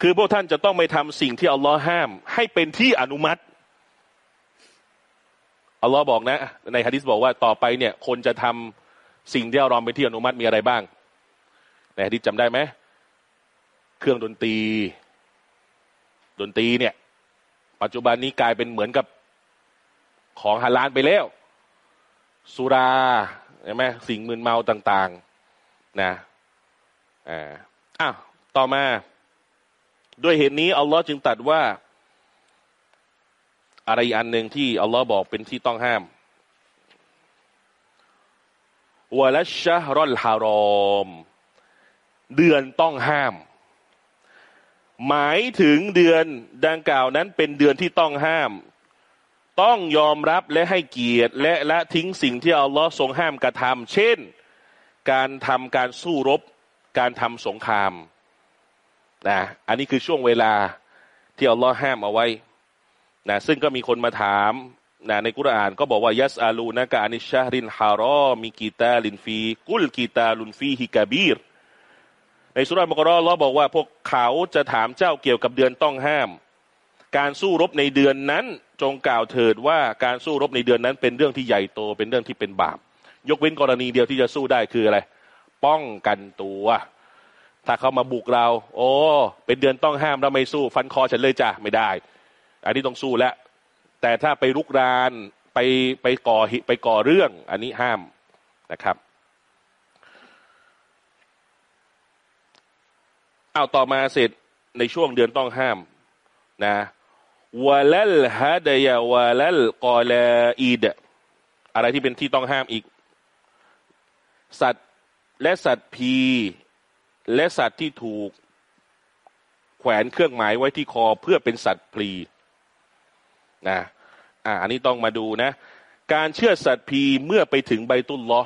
คือพวกท่านจะต้องไม่ทำสิ่งที่อัลลอฮ์ห้าม ให้เป็นที่อนุมัติ อัลลอฮ์บอกนะ ในฮะดิษบอกว่าต่อไปเนี่ย คนจะทำสิ่งที่อัลลอฮ์เป็นที่อนุมัติมีอะไรบ้าง ในฮะดิษจำได้ไหมเครื่องดนตรี ดนตรีเนี่ย ปัจจุบันนี้กลายเป็นเหมือนกับของฮาลานไปแล้วสุราใช่ไหมสิ่งมึนเมาต่าง ๆ นะอ่าอ้าวต่อมา ด้วยเหตุนี้อัลลอฮ์จึงตัดว่า อะไรอันหนึ่งที่อัลลอฮ์บอกเป็นที่ต้องห้ามวะลัชชะรอลฮารอม เดือนต้องห้าม หมายถึงเดือนดังกล่าวนั้นเป็นเดือนที่ต้องห้าม ต้องยอมรับและให้เกียรติ และละทิ้งสิ่งที่อัลลอฮ์ทรงห้ามกระทำเช่น การทำการสู้รบ การทำสงครามนะอันนี้คือช่วงเวลาที่อัลลอฮ์ห้ามเอาไว้ นะซึ่งก็มีคนมาถามนะในกุรอานก็บอกว่ายัสอาลูนะกานิชารินฮารอมีกีตาลินฟี กุลกีตาลุนฟีฮิกาบีรในสุราษฎร์มกรอลอบอกว่าพวกเขาจะถามเจ้าเกี่ยวกับเดือนต้องห้าม การสู้รบในเดือนนั้น จงกล่าวเถิดว่าการสู้รบในเดือนนั้น เป็นเรื่องที่ใหญ่โตเป็นเรื่องที่เป็นบาป ยกเว้นกรณีเดียวที่จะสู้ได้คืออะไร ป้องกันตัว ถ้าเขามาบุกเรา โอ้ เป็นเดือนต้องห้ามเราไม่สู้ ฟันคอฉันเลยจ้ะไม่ได้ อันนี้ต้องสู้แล้วแต่ถ้าไปรุกรานไปไปก่อไปก่อเรื่อง อันนี้ห้ามนะครับเอาต่อมาเสร็จในช่วงเดือนต้องห้ามนะวะลลฮะดยาวะลลกอลาอีดอะไรที่เป็นที่ต้องห้ามอีก สัตว์และสัตว์พีและสัตว์ที่ถูกแขวนเครื่องหมายไว้ที่คอเพื่อเป็นสัตว์พลี นะอ่าอันนี้ต้องมาดูนะ การเชื่อสัตว์พีเมื่อไปถึงใบตุลลอ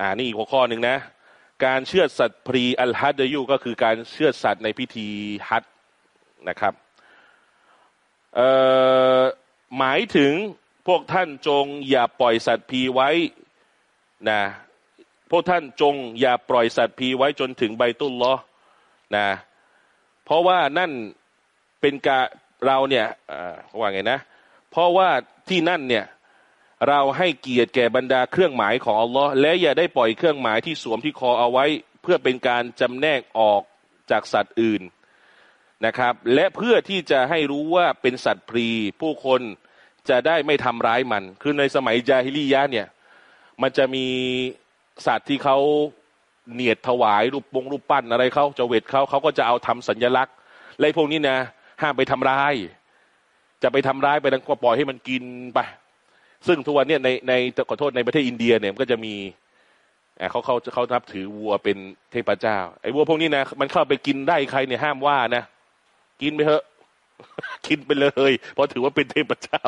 อ่านี่หัวข้อหนึ่งนะ การเชื่อสัตว์พรีอัลฮัดยูก็คือการเชื่อสัตว์ในพิธีฮัดนะครับหมายถึงพวกท่านจงอย่าปล่อยสัตว์พีไว้นะพวกท่านจงอย่าปล่อยสัตว์พีไว้จนถึงใบตุลลอนะเพราะว่านั่นเป็นการ เราเนี่ยว่าไงนะ เพราะว่าที่นั่นเนี่ยเราให้เกียรติแก่บรรดาเครื่องหมายของอัลลอฮ์และอย่าได้ปล่อยเครื่องหมายที่สวมที่คอเอาไว้ เพื่อเป็นการจำแนกออกจากสัตว์อื่นนะครับ และเพื่อที่จะให้รู้ว่าเป็นสัตว์พรีผู้คนจะได้ไม่ทำร้ายมัน คือในสมัยจาฮิลียะเนี่ย มันจะมีสัตว์ที่เขาเนียดถวายรูปปงรูปปั้นอะไรเขาจะเวทเขาเขาก็จะเอาทำสัญลักษณ์อะไรพวกนี้นะ ห้ามไปทำร้าย จะไปทำร้ายไปนั้นก็ปล่อยให้มันกินไปซึ่งทุกวันนี้ในในขอโทษในประเทศอินเดียเนี่ยมันก็จะมีเขาเขาเขานับถือวัวเป็นเทพเจ้า ไอ้วัวพวกนี้นะมันเข้าไปกินได้ใครเนี่ยห้ามว่านะกินไปเถอะกินไปเลย เพราะถือว่าเป็นเทพเจ้า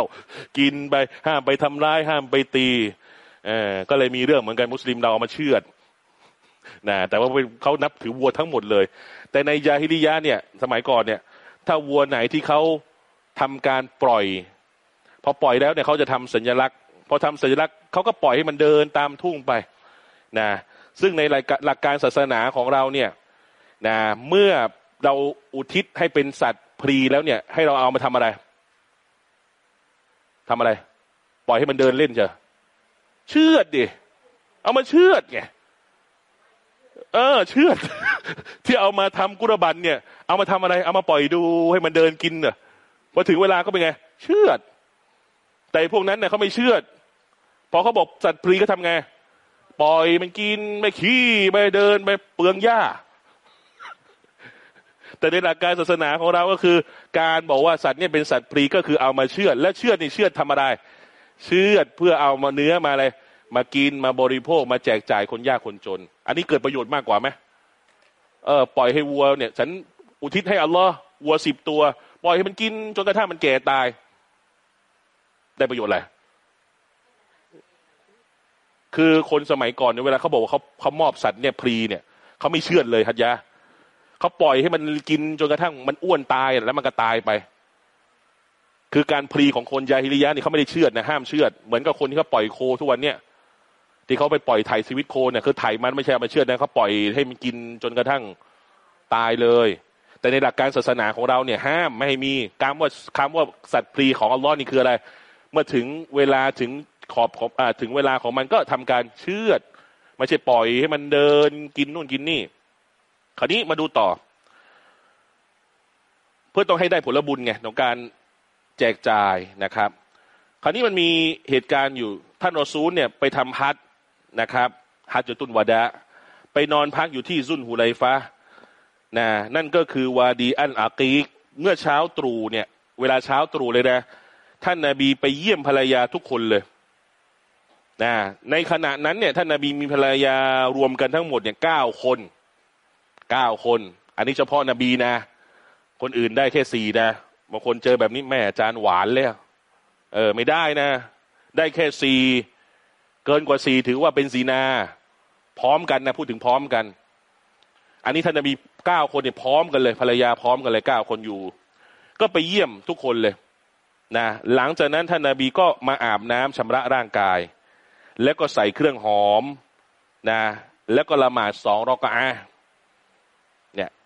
กินไปห้ามไปทำร้าย ห้ามไปตีเออก็เลยมีเรื่องเหมือนกันมุสลิมเราเอามาเชื่อดนะแต่ว่าเขานับถือวัวทั้งหมดเลย แต่ในยาฮิริยะเนี่ย สมัยก่อนเนี่ย ถ้าวัวไหนที่เขาทำการปล่อย พอปล่อยแล้วเนี่ยเขาจะทำสัญลักษณ์ พอทำสัญลักษณ์เขาก็ปล่อยให้มันเดินตามทุ่งไปนะซึ่งในหลักการศาสนาของเราเนี่ยนะเมื่อเราอุทิศให้เป็นสัตว์พรีแล้วเนี่ย ให้เราเอามาทำอะไรทำอะไร ปล่อยให้มันเดินเล่นเจอเชือดดิเอามาเชือดไง เออ เชือดที่เอามาทำกุรบันเนี่ย เอามาทำอะไร เอามาปล่อยดูให้มันเดินกินเนอะพอถึงเวลาก็เป็นไง เชือด แต่พวกนั้นเนี่ยเขาไม่เชื่อพอเขาบอกสัตว์พลีก็ทำไง ปล่อยมันกินไม่ขี้ไม่เดินไม่เปลืองหญ้า แต่ในหลักการศาสนาของเราก็คือ การบอกว่าสัตว์เนี่ยเป็นสัตว์พลีก็คือเอามาเชื่อและเชื่อนี่เชื่อทำอะไร เชื่อเพื่อเอามาเนื้อมาอะไร มากินมาบริโภคมาแจกจ่ายคนยากคนจน อันนี้เกิดประโยชน์มากกว่าไหมเออปล่อยให้วัวเนี่ย ฉันอุทิศให้อัลลอฮ์วัวสิบตัว ปล่อยให้มันกินจนกระทั่งมันแก่ตาย ได้ประโยชน์อะไรคือคนสมัยก่อนเนี่ยเวลาเขาบอกว่าเขาเขามอบสัตว์เนี่ยพรีเนี่ยเขาไม่เชื่อเลยฮัตยาเขาปล่อยให้มันกินจนกระทั่งมันอ้วนตายแล้วมันก็ตายไป คือการพรีของคนยาฮิริยะนี่เขาไม่ได้เชื่อนะห้ามเชื่อเหมือนกับคนที่เขาปล่อยโคทุกวันเนี่ย ที่เขาไปปล่อยไถ่ชีวิตโคเนี่ยคือไถ่มันไม่ใช่มาเชื่อนะเขาปล่อยให้มันกินจนกระทั่งตายเลย แต่ในหลักการศาสนาของเราเนี่ยห้ามไม่ให้มีคำว่าคำว่าสัตว์พรีของอัลลอฮ์นี่คืออะไร เมื่อถึงเวลาถึงขอบของอถึงเวลาของมันก็ทำการเชื่อดไม่ใช่ปล่อยให้มันเดินกินนู่นกินนี่ คราวนี้มาดูต่อ เพื่อต้องให้ได้ผลบุญไงของการแจกจ่ายนะครับ คราวนี้มันมีเหตุการณ์อยู่ท่านรอซูลเนี่ยไปทำฮัท นะครับฮัทจุตุนวาดะไปนอนพักอยู่ที่ซุนหูไลฟ้านะนั่นก็คือวาดีอันอากีกเมื่อเช้าตรู่เนี่ย เวลาเช้าตรู่เลยนะ ท่านนาบีไปเยี่ยมภรรยาทุกคนเลยนะในขณะนั้นเนี่ย ท่านนาบีมีภรรยารวมกันทั้งหมดเนี่ยเก้าคนเก้าคน อันนี้เฉพาะนบีนะ คนอื่นได้แค่สี่นะบางคนเจอแบบนี้แม่อาจารย์หวานเลยเออ ไม่ได้นะ ได้แค่สี่ เกินกว่าสี่ถือว่าเป็นสีนา พร้อมกันนะพูดถึงพร้อมกัน อันนี้ท่านนบีเก้าคนเนี่ยพร้อมกันเลย ภรรยาพร้อมกันเลยเก้าคนอยู่ ก็ไปเยี่ยมทุกคนเลยนะหลังจากนั้นท่านนาบีก็มาอาบน้ำชำระร่างกาย แล้วก็ใส่เครื่องหอมนะแล้วก็ละหมาดสองรอกะอา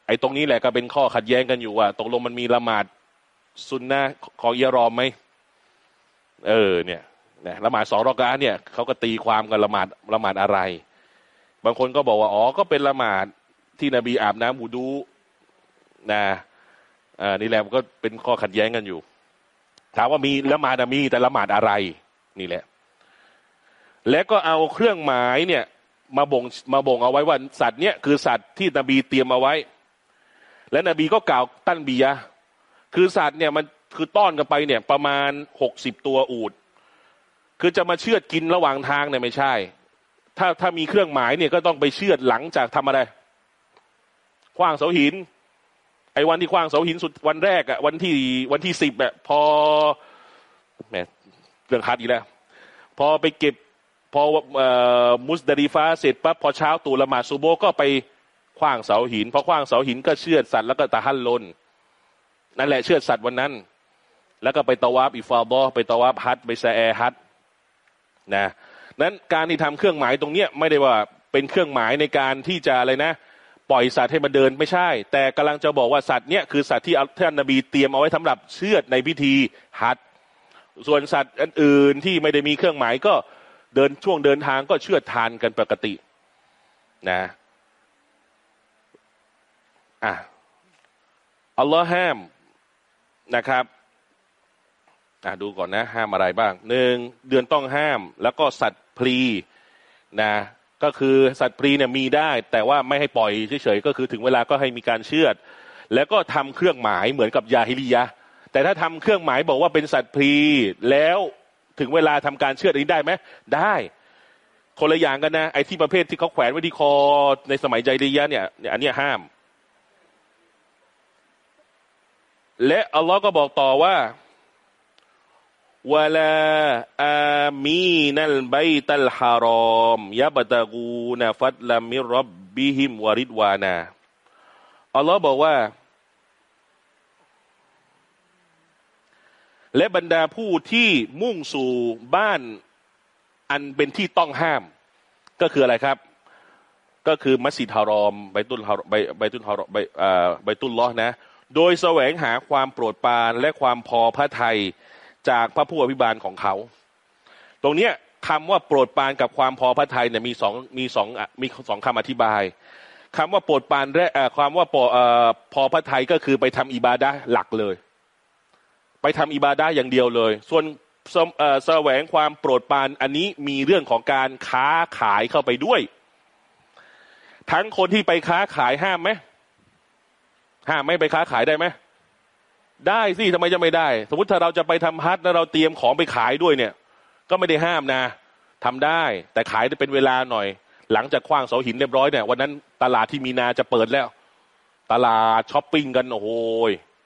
ไอ้ตรงนี้แหละก็เป็นข้อขัดแย้งกันอยู่ว่าตกลงมันมีละหมาดซุนนะของยรอมไหมเออเนี่ย นะละหมาดสองรอกาเนี่ยเขาก็ตีความกันละหมาดละหมาดอะไร บางคนก็บอกว่าอ๋อก็เป็นละหมาดที่นบีอาบน้ำหูดูนะอ่านี่แหละมันก็เป็นข้อขัดแย้งกันอยู่ ถามว่ามีละหมาดมีแต่ละหมาดอะไร นี่แหละ แล้วก็เอาเครื่องหมายเนี่ย มาบ่งมาบ่งเอาไว้ว่าสัตว์เนี่ยคือสัตว์ที่นบีเตรียมเอาไว้ และนบีก็กล่าวตั้นบียะคือสัตว์เนี่ยมันคือต้อนกันไปเนี่ย ประมาณหกสิบตัวอูด คือจะมาเชือดกินระหว่างทางเนี่ยไม่ใช่ ถ้าถ้ามีเครื่องหมายเนี่ยก็ต้องไปเชือดหลังจากทำอะไรคว้างเสาหิน ไอ้วันที่คว้างเสาหินสุดวันแรกอะวันที่วันที่สิบอะพอแหมเรื่องคัดอีกแล้ว พอไปเก็บพอมุสดาริฟ้าเสร็จปั๊บพอเช้าตูละหมาดซูโบก็ไปคว้างเสาหินพอคว้างเสาหินก็เชือดสัตว์แล้วก็ตะหันลนนั่นแหละเชือดสัตว์วันนั้น แล้วก็ไปตะวาบอิฟาบอไปตะวาบฮัตไปแซแอฮัต นะนั้นการที่ทำเครื่องหมายตรงเนี้ยไม่ได้ว่าเป็นเครื่องหมายในการที่จะอะไรนะ ปล่อยสัตว์ให้มันเดินไม่ใช่ แต่กำลังจะบอกว่าสัตว์เนี้ยคือสัตว์ที่ท่านนบีเตรียมเอาไว้สำหรับเชือดในพิธีฮัตส่วนสัตว์อื่นที่ไม่ได้มีเครื่องหมายก็เดินช่วงเดินทางก็เชือดทานกันปกตินะอะอัลลอฮ์ห้ามนะครับ อะดูก่อนนะห้ามอะไรบ้างหนึ่งเดือนต้องห้าม แล้วก็สัตว์พลีนะก็คือสัตว์พลีเนี่ยมีได้ แต่ว่าไม่ให้ปล่อยเฉยๆก็คือถึงเวลาก็ให้มีการเชือด แล้วก็ทำเครื่องหมายเหมือนกับยาฮิลียะ แต่ถ้าทำเครื่องหมายบอกว่าเป็นสัตว์พลีแล้วถึงเวลาทำการเชือดนี้ได้ไหมได้ คนละอย่างกันนะไอ้ที่ประเภทที่เขาแขวนไว้ที่คอในสมัยใจดียะเนี่ยอันนี้ห้าม และอัลลอฮ์ก็บอกต่อว่า วลาอามีนัลไบตัลฮารอมยะบตะกูนฟัดลามิรับบิฮิมวาริดวานาอัลลอฮ์บอกว่า และบรรดาผู้ที่มุ่งสู่บ้านอันเป็นที่ต้องห้าม ก็คืออะไรครับ ก็คือมัสยิดฮารอมใบตุลฮารใบใบตุลฮารใบอ่าใบตุลล้อนะ โดยแสวงหาความโปรดปรานและความพอพระทัย จากพระผู้อภิบาลของเขา ตรงเนี้ยคำว่าโปรดปานกับความพอพระทัยเนี่ยมีสองมีสองมีสองคำอธิบายคำว่าโปรดปานและความว่าพอพอพระทัยก็คือไปทำอิบาดะหลักเลย ไปทำอิบาดะอย่างเดียวเลย ส่วนแสวงความโปรดปานอันนี้มีเรื่องของการค้าขายเข้าไปด้วย ทั้งคนที่ไปค้าขายห้ามไหมห้ามไม่ไปค้าขายได้ไหม ได้สิทำไมจะไม่ได้ สมมติถ้าเราจะไปทำฮัทแล้วเราเตรียมของไปขายด้วยเนี่ย ก็ไม่ได้ห้ามนะทำได้ แต่ขายจะเป็นเวลาหน่อย หลังจากคว้างเสาหินเรียบร้อยเนี่ยวันนั้นตลาดที่มีนาจะเปิดแล้ว ตลาดช้อปปิ้งกันโอ้โห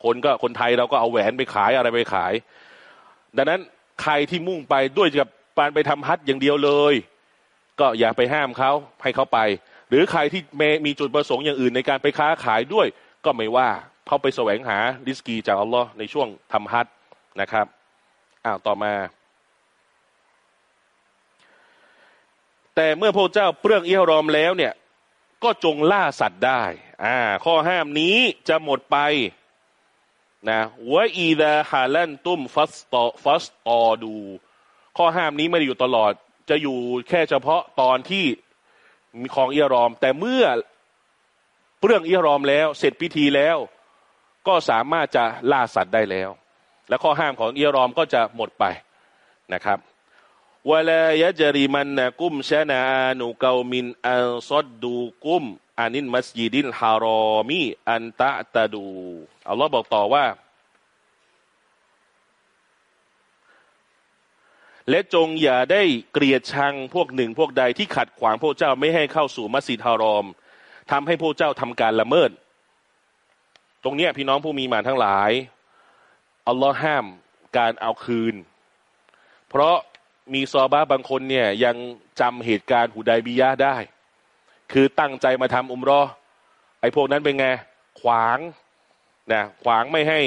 คนก็คนไทยเราก็เอาแหวนไปขายอะไรไปขาย ดังนั้นใครที่มุ่งไปด้วยกับปานไปทำฮัทอย่างเดียวเลย ก็อย่าไปห้ามเขาให้เขาไป หรือใครที่มีจุดประสงค์อย่างอื่นในการไปค้าขายด้วย ก็ไม่ว่า เขาไปแสวงหาริสกีจากอัลลอฮ์ในช่วงทำฮัทนะครับอ้าวต่อมา แต่เมื่อพระเจ้าเปลื้องเอิฮรอมแล้วเนี่ย ก็จงล่าสัตว์ได้อ่าข้อห้ามนี้จะหมดไปนะวะอีดาฮาลันตุมฟัสตอฟัสตอดู ข้อห้ามนี้ไม่ได้อยู่ตลอด จะอยู่แค่เฉพาะตอนที่มีของเอิฮรอม แต่เมื่อเปลื้องเอิฮรอมแล้ว เสร็จพิธีแล้ว ก็สามารถจะล่าสัตว์ได้แล้ว และข้อห้ามของเอิรอมก็จะหมดไปนะครับวลายะจริมันนะกุมชนานุเกามินอันซดดูกุมอานินมัสยิดินฮารอมีอันตะตะดู อัลลอฮ์บอกต่อว่า และจงอย่าได้เกลียดชังพวกหนึ่งพวกใดที่ขัดขวางพวกเจ้าไม่ให้เข้าสู่มัสยิดฮารอมทำให้พวกเจ้าทำการละเมิด ตรงเนี้ยพี่น้องผู้มีมานทั้งหลายอัลลอฮ์ห้ามการเอาคืน เพราะมีซอบาบางคนเนี่ยยังจำเหตุการณ์หูไดบียะได้ คือตั้งใจมาทำอุมรอ ไอ้พวกนั้นเป็นไง ขวางนะขวางไม่ให้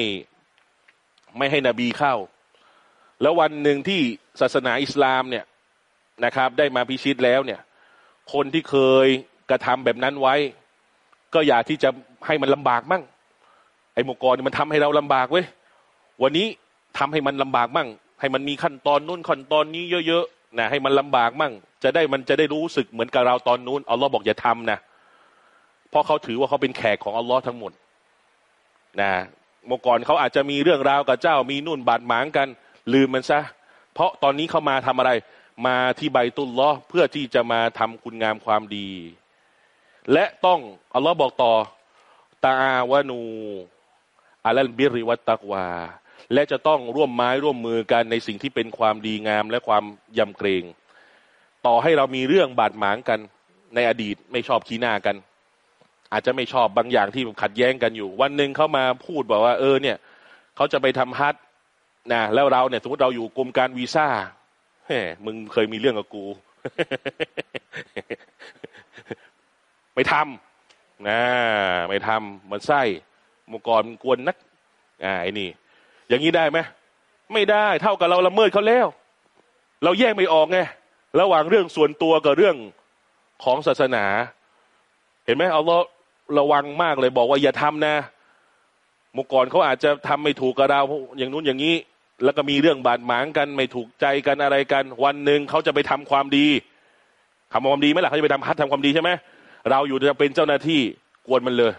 ไม่ให้นบีเข้า แล้ววันหนึ่งที่ศาสนาอิสลามเนี่ยนะครับ ได้มาพิชิตแล้วเนี่ย คนที่เคยกระทำแบบนั้นไว้ ก็อยากที่จะให้มันลำบากมั่ง อ้หมกรนี่มันทำให้เราลำบากเว้ยวันนี้ทำให้มันลำบากมั่ง ให้มันมีขั้นตอนนู้นขั้นตอนนี้เยอะๆนะให้มันลำบากมั่ง จะได้มันจะได้รู้สึกเหมือนกับเราตอนนู้นอัลลอฮ์บอกอย่าทำนะเพราะเขาถือว่าเขาเป็นแขกของอัลลอฮ์ทั้งหมดนะเมื่อก่อนเขาอาจจะมีเรื่องราวกับเจ้ามีนู่นบาดหมางกัน ลืมมันซะ เพราะตอนนี้เขามาทำอะไร มาที่ใบตุลลอเพื่อที่จะมาทำคุณงามความดี และต้องอัลลอฮ์บอกต่อตาวานู อัลลบิริวัตตักวา และจะต้องร่วมไม้ร่วมมือกันในสิ่งที่เป็นความดีงามและความยำเกรง ต่อให้เรามีเรื่องบาดหมางกันในอดีตไม่ชอบขี้หน้ากัน อาจจะไม่ชอบบางอย่างที่ขัดแย้งกันอยู่ วันหนึ่งเขามาพูดบอกว่า เออเนี่ยเขาจะไปทำฮัทนะแล้วเราเนี่ยสมมติเราอยู่กรมการวีซ่าแหมมึงเคยมีเรื่องกับกูไม่ทำนะไม่ทำเหมือนไส้ มกรกวนนักอ่าไอ้นี่ อย่างนี้ได้ไหมไม่ได้เท่ากับเราละเมิดเขาแล้ว เราแยกไม่ออกไงระหว่างเรื่องส่วนตัวกับเรื่องของศาสนา เห็นไหมเอาเราระวังมากเลยบอกว่าอย่าทำนะมกรเขาอาจจะทำไม่ถูกกับเราอย่างนู้นอย่างนี้ แล้วก็มีเรื่องบาดหมางกันไม่ถูกใจกันอะไรกัน วันหนึ่งเขาจะไปทำความดีทำความดีไหมล่ะเขาจะไปทำฮัททำความดีใช่ไหมเราอยู่จะเป็นเจ้าหน้าที่กวนมันเลย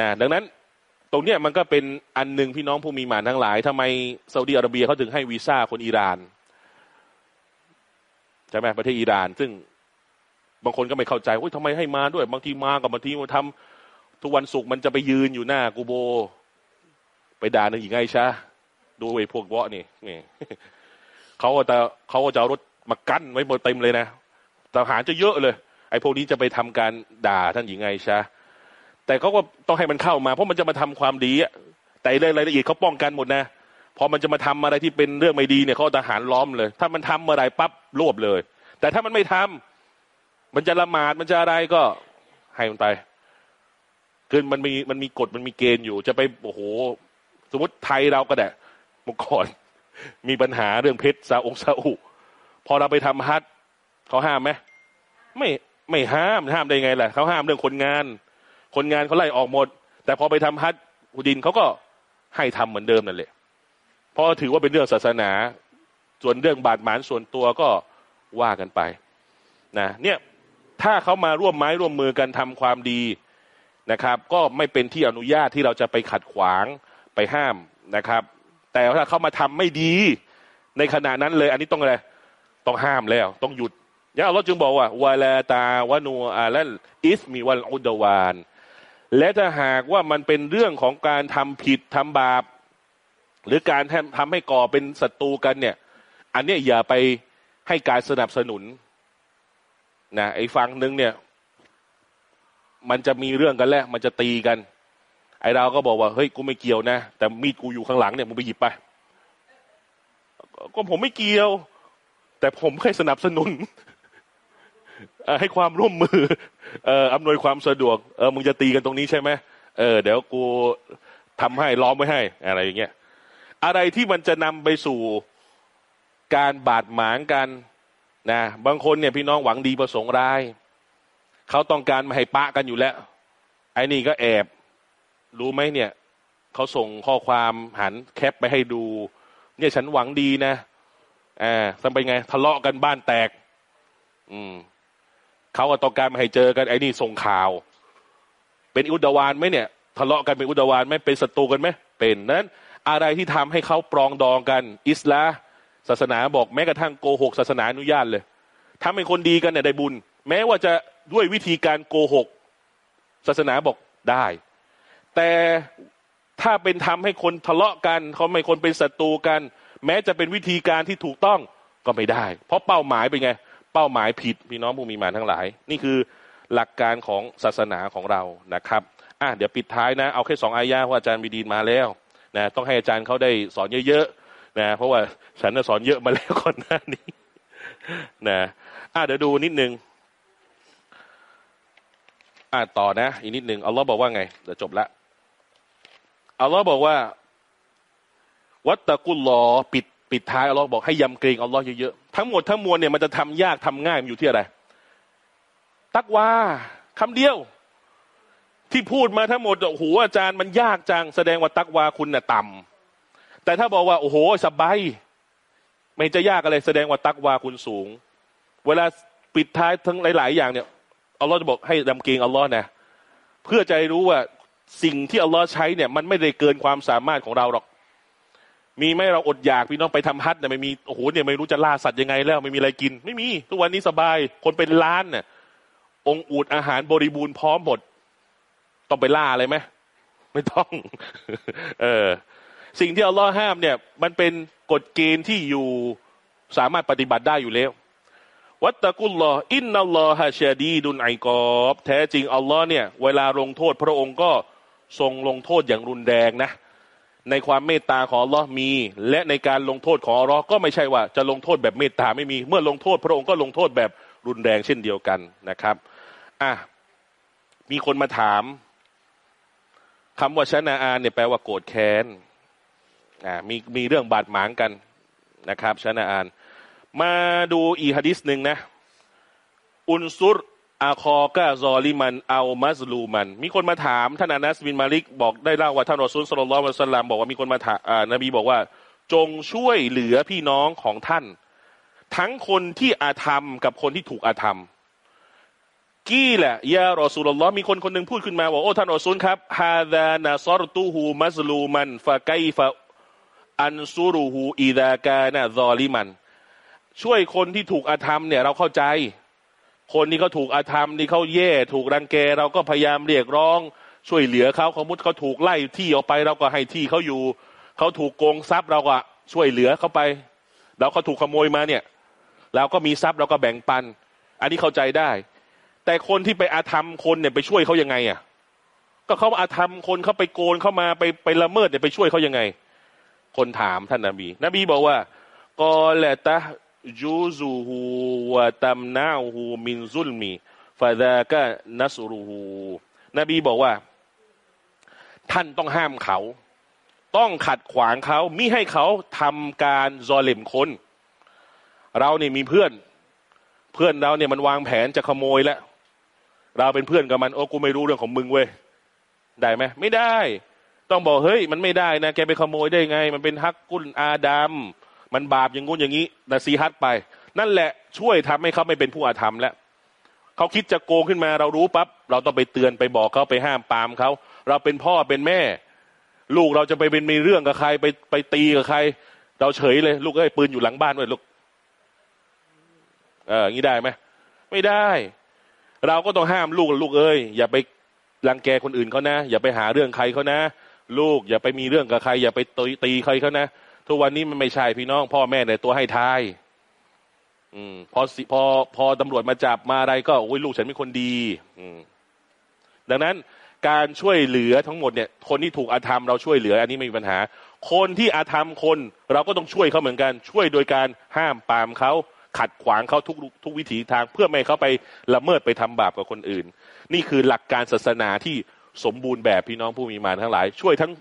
นะดังนั้นตรงเนี้ยมันก็เป็นอันหนึ่งพี่น้องผู้มีหมานทั้งหลายทำไมซาอุดีอาระเบียเขาถึงให้วีซ่าคนอิหร่านใช่ไหมประเทศอิหร่าน ซึ่งบางคนก็ไม่เข้าใจว่าทำไมให้มาด้วย บางทีมากับบางทีมาทำทุกวันศุกร์มันจะไปยืนอยู่หน้ากูโบ ไปด่าหนึ่งอีกไงชะดูไอ้พวกวะนี่นี่เขาจะเขาจะเอารถมากั้นไว้หมดเต็มเลยนะทหารจะเยอะเลย ไอ้พวกนี้จะไปทำการด่าท่านหญิงไงชะ แต่เขาก็ต้องให้มันเข้ามา เพราะมันจะมาทำความดีแต่เรื่องรายละเอียดเขาป้องกันหมดนะพอมันจะมาทำอะไรที่เป็นเรื่องไม่ดีเนี่ยเขาทหารล้อมเลย ถ้ามันทำเมื่อไรปั๊บรวบเลย แต่ถ้ามันไม่ทำมันจะละหมาดมันจะอะไรก็ให้มันไปคือมันมีมันมีกฎมันมีเกณฑ์อยู่ จะไปโอ้โห สมมติไทยเราก็ได้เมื่อก่อนมีปัญหาเรื่องเพชรซาองซาอุ พอเราไปทำฮัทเขาห้ามไหมไม่ไม่ห้ามห้ามได้ไงล่ะเขาห้ามเรื่องคนงาน คนงานเขาไล่ออกหมด แต่พอไปทำฮัทอุดินเขาก็ให้ทำเหมือนเดิมนั่นแหละเพราะถือว่าเป็นเรื่องศาสนา ส่วนเรื่องบาดหมางส่วนตัวก็ว่ากันไปนะเนี่ยถ้าเขามาร่วมไม้ร่วมมือกันทำความดีนะครับ ก็ไม่เป็นที่อนุญาตที่เราจะไปขัดขวางไปห้ามนะครับ แต่ถ้าเขามาทำไม่ดีในขณะนั้นเลย อันนี้ต้องอะไรต้องห้ามแล้ว ต้องหยุดย่าอัลลอฮ์จึงบอกว่าวาลาตาวานูอาลันอิสมีวัลอุดวาน และถ้าหากว่ามันเป็นเรื่องของการทำผิดทำบาป หรือการทำให้ก่อเป็นศัตรูกันเนี่ย อันนี้อย่าไปให้การสนับสนุนนะไอ้ฝั่งหนึ่งเนี่ย มันจะมีเรื่องกันแล้วมันจะตีกัน ไอ้เราก็บอกว่าเฮ้ยกูไม่เกี่ยวนะ แต่มีดกูอยู่ข้างหลังเนี่ยมึงไปหยิบไปก็ผมไม่เกี่ยว แต่ผมแค่สนับสนุน ให้ความร่วมมือเอ่ออำนวยความสะดวกเออมึงจะตีกันตรงนี้ใช่ไหมเออเดี๋ยวกูทำให้ล้อมไว้ให้ อะไรอย่างเงี้ยอะไรที่มันจะนำไปสู่การบาดหมางกันนะบางคนเนี่ยพี่น้องหวังดีประสงค์ร้ายเขาต้องการมาให้ปะกันอยู่แล้ว ไอ้นี่ก็แอบ รู้ไหมเนี่ยเขาส่งข้อความหันแคปไปให้ดู เนี่ยฉันหวังดีนะอ่าทำไปไง ทะเลาะกันบ้านแตก อืม เขาก็ต้องการมาให้เจอกันไอ้นี่ส่งข่าว เป็นอุดวานไหมเนี่ย ทะเลาะกันเป็นอุดวานไหมเป็นศัตรูกันไหมเป็นนั้น อะไรที่ทำให้เขาปรองดองกัน อิสลามศาสนาบอกแม้กระทั่งโกหกศาสนาอนุญาตเลยถ้าเป็นคนดีกันเนี่ยได้บุญ แม้ว่าจะด้วยวิธีการโกหก ศาสนาบอกได้ แต่ถ้าเป็นทำให้คนทะเลาะกันเขาไม่คนเป็นศัตรูกัน แม้จะเป็นวิธีการที่ถูกต้องก็ไม่ได้ เพราะเป้าหมายเป็นไง เป้าหมายผิดพี่น้องผู้มีมาทั้งหลาย นี่คือหลักการของศาสนาของเรานะครับอะเดี๋ยวปิดท้ายนะ เอาแค่สองอายาเพราอาจารย์มีดีนมาแล้วนะต้องให้อาจารย์เขาได้สอนเยอะๆนะเพราะว่าฉันสอนเยอะมาแล้วก่อนหน้านี้นะอะเดี๋ยวดูนิดนึงอะต่อนะ อีกนิดหนึ่งอัลลอฮ์บอกว่าไงเดี๋ยวจบละอัลลอฮ์บอกว่า วัตตะกุลลอปิดปิดท้ายอัลลอฮ์บอกให้ยำเกรงอัลลอฮ์เยอะๆ ทั้งหมดทั้งมวลเนี่ยมันจะทำยากทำง่ายมันอยู่ที่อะไร ตักว่าคำเดียว ที่พูดมาทั้งหมดโอ้โหอาจารย์มันยากจังแสดงว่าตักวาคุณน่ะต่ำแต่ถ้าบอกว่า โอ้โหสบายไม่จะยากอะไร แสดงว่าตักวาคุณสูง เวลาปิดท้ายทั้งหลาย ๆ อย่างเนี่ยอัลลอฮ์จะบอกให้ดำเกงอัลลอฮ์นะเพื่อจะรู้ว่าสิ่งที่อัลลอฮ์ใช้เนี่ย มันไม่ได้เกินความสามารถของเราหรอก มีไหมเราอดอยากพี่น้องไปทำฮัทเนี่ยไม่มีโอ้โหเนี่ยไม่รู้จะล่าสัตว์ยังไงแล้ว ไม่มีอะไรกิน ไม่มี ทุกวันนี้สบาย คนเป็นล้านเนี่ยองค์อูดอาหารบริบูรณ์พร้อมหมด ต้องไปล่าอะไรไหมไม่ต้อง เออ สิ่งที่อัลลอฮ์ห้ามเนี่ย มันเป็นกฎเกณฑ์ที่อยู่สามารถปฏิบัติได้อยู่แล้ว วัตตะกุลลออินนัลลอฮะชาดีดุนไอกอบ แท้จริงอัลลอฮ์เนี่ย เวลาลงโทษพระองค์ก็ทรงลงโทษอย่างรุนแรงนะ ในความเมตตาของอัลลอฮ์มี และในการลงโทษของอัลลอฮ์ก็ไม่ใช่ว่าจะลงโทษแบบเมตตาไม่มี เมื่อลงโทษพระองค์ก็ลงโทษแบบรุนแรงเช่นเดียวกันนะครับอะมีคนมาถามคำว่าชนะอานเนี่ยแปลว่าโกรธแค้นอ่ามีมีเรื่องบาดหมางกันนะครับชนะอาน มาดูอีฮะดิษหนึ่งนะ อุนซุร อาคอกาซอลิมันเอามัสลูมัน มีคนมาถามท่านอานัสบินมาลิกบอกได้เล่าว่าท่านรอซุลสลลัลลอสลามบอกว่ามีคนมาถามอ่านบีบอกว่า จงช่วยเหลือพี่น้องของท่าน ทั้งคนที่อาธรรมกับคนที่ถูกอาธรรม กี้แหละยารอซูลลอมีคนคนหนึ่งพูดขึ้นมาบอกโอ้ท่านรอซูลครับฮาดานาซอรตูฮูมัสลูมันฟะไกฟะอันซูรูฮูอีดากานะซอลิมัน ช่วยคนที่ถูกอาธรรมเนี่ยเราเข้าใจ คนที่เขาถูกอาธรรมนี่เขาแย่ถูกรังแกเราก็พยายามเรียกร้องช่วยเหลือเขาเขามุดเขาถูกไล่ที่ออกไปเราก็ให้ที่เขาอยู่เขาถูกโกงทรัพย์เราก็ช่วยเหลือเขาไปเราเขาถูกขโมยมาเนี่ยเราก็มีทรัพย์เราก็แบ่งปัน อันนี้เข้าใจได้ แต่คนที่ไปอาธรรมคนเนี่ยไปช่วยเขายังไงอะก็เขาอาธรรมคนเขาไปโกนเข้ามาไปไปละเมิดเนี่ยไปช่วยเขายังไง คนถามท่านนาบี นบีบอกว่ากอลตะ จูซูฮูวะตัมนาฮูมินซุลมีฟาดากะนัสรูฮูนบีบอกว่า ท่านต้องห้ามเขา ต้องขัดขวางเขามิให้เขาทำการซอเลมคน เราเนี่ยมีเพื่อน เพื่อนเราเนี่ยมันวางแผนจะขโมยแล้วเราเป็นเพื่อนกับมันโอ้กูไม่รู้เรื่องของมึงเว้ยได้ไหมไม่ได้ ต้องบอกเฮ้ย มันไม่ได้นะแกไปขโมยได้ไง มันเป็นฮักกุลอาดัม มันบาปอย่างงู้นอย่างนี้นะซีฮัตไป นั่นแหละช่วยทำให้เขาไม่เป็นผู้อาธรรมแล้วเขาคิดจะโกงขึ้นมาเรารู้ปั๊บเราต้องไปเตือนไปบอกเขาไปห้ามปามเขาเราเป็นพ่อเป็นแม่ ลูกเราจะไปเป็นมีเรื่องกับใครไปไปตีกับใคร เราเฉยเลย ลูกเอ้ยปืนอยู่หลังบ้านด้วยลูกเอออย่างนี้ได้ไหมไม่ได้ เราก็ต้องห้ามลูกลูกเอ้ยอย่าไปรังแกคนอื่นเขานะ อย่าไปหาเรื่องใครเขานะ ลูกอย่าไปมีเรื่องกับใคร อย่าไปตีตีใครเขานะ ทุกวันนี้มันไม่ใช่พี่น้อง พ่อแม่ในตัวให้ทาย อืม พอพอพอตำรวจมาจับมาอะไรก็โอ้ยลูกฉันเป็นคนดี อืม ดังนั้นการช่วยเหลือทั้งหมดเนี่ย คนที่ถูกอาธรรมเราช่วยเหลือ อันนี้ไม่มีปัญหา คนที่อาธรรมคน เราก็ต้องช่วยเขาเหมือนกัน ช่วยโดยการห้ามปามเขาขัดขวางเขาทุกทุกวิถีทาง เพื่อไม่เขาไปละเมิดไปทำบาปกับคนอื่น นี่คือหลักการศาสนาที่สมบูรณ์แบบพี่น้องผู้มีมาทั้งหลาย ช่วยทั้ง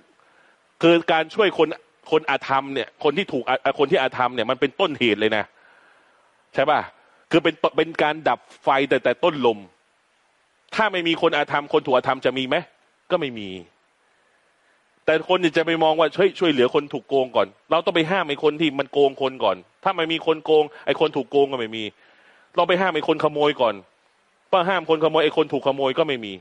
คือการช่วยคน คนอาธรรมเนี่ย คนที่ถูกคนที่อาธรรมเนี่ยมันเป็นต้นเหตุเลยนะ ใช่ป่ะคือเป็นเป็นการดับไฟแต่แต่ต้นลม ถ้าไม่มีคนอาธรรม คนถูกอาธรรมจะมีไหมก็ไม่มี แต่คนจะไปมองว่าช่วยช่วยเหลือคนถูกโกงก่อน เราต้องไปห้ามไอ้คนที่มันโกงคนก่อน ถ้าไม่มีคนโกง ไอ้คนถูกโกงก็ไม่มี เราไปห้ามไอ้คนขโมยก่อนเพราห้ามคนขโมยไอ้คนถูกขโมยก็ไม่มี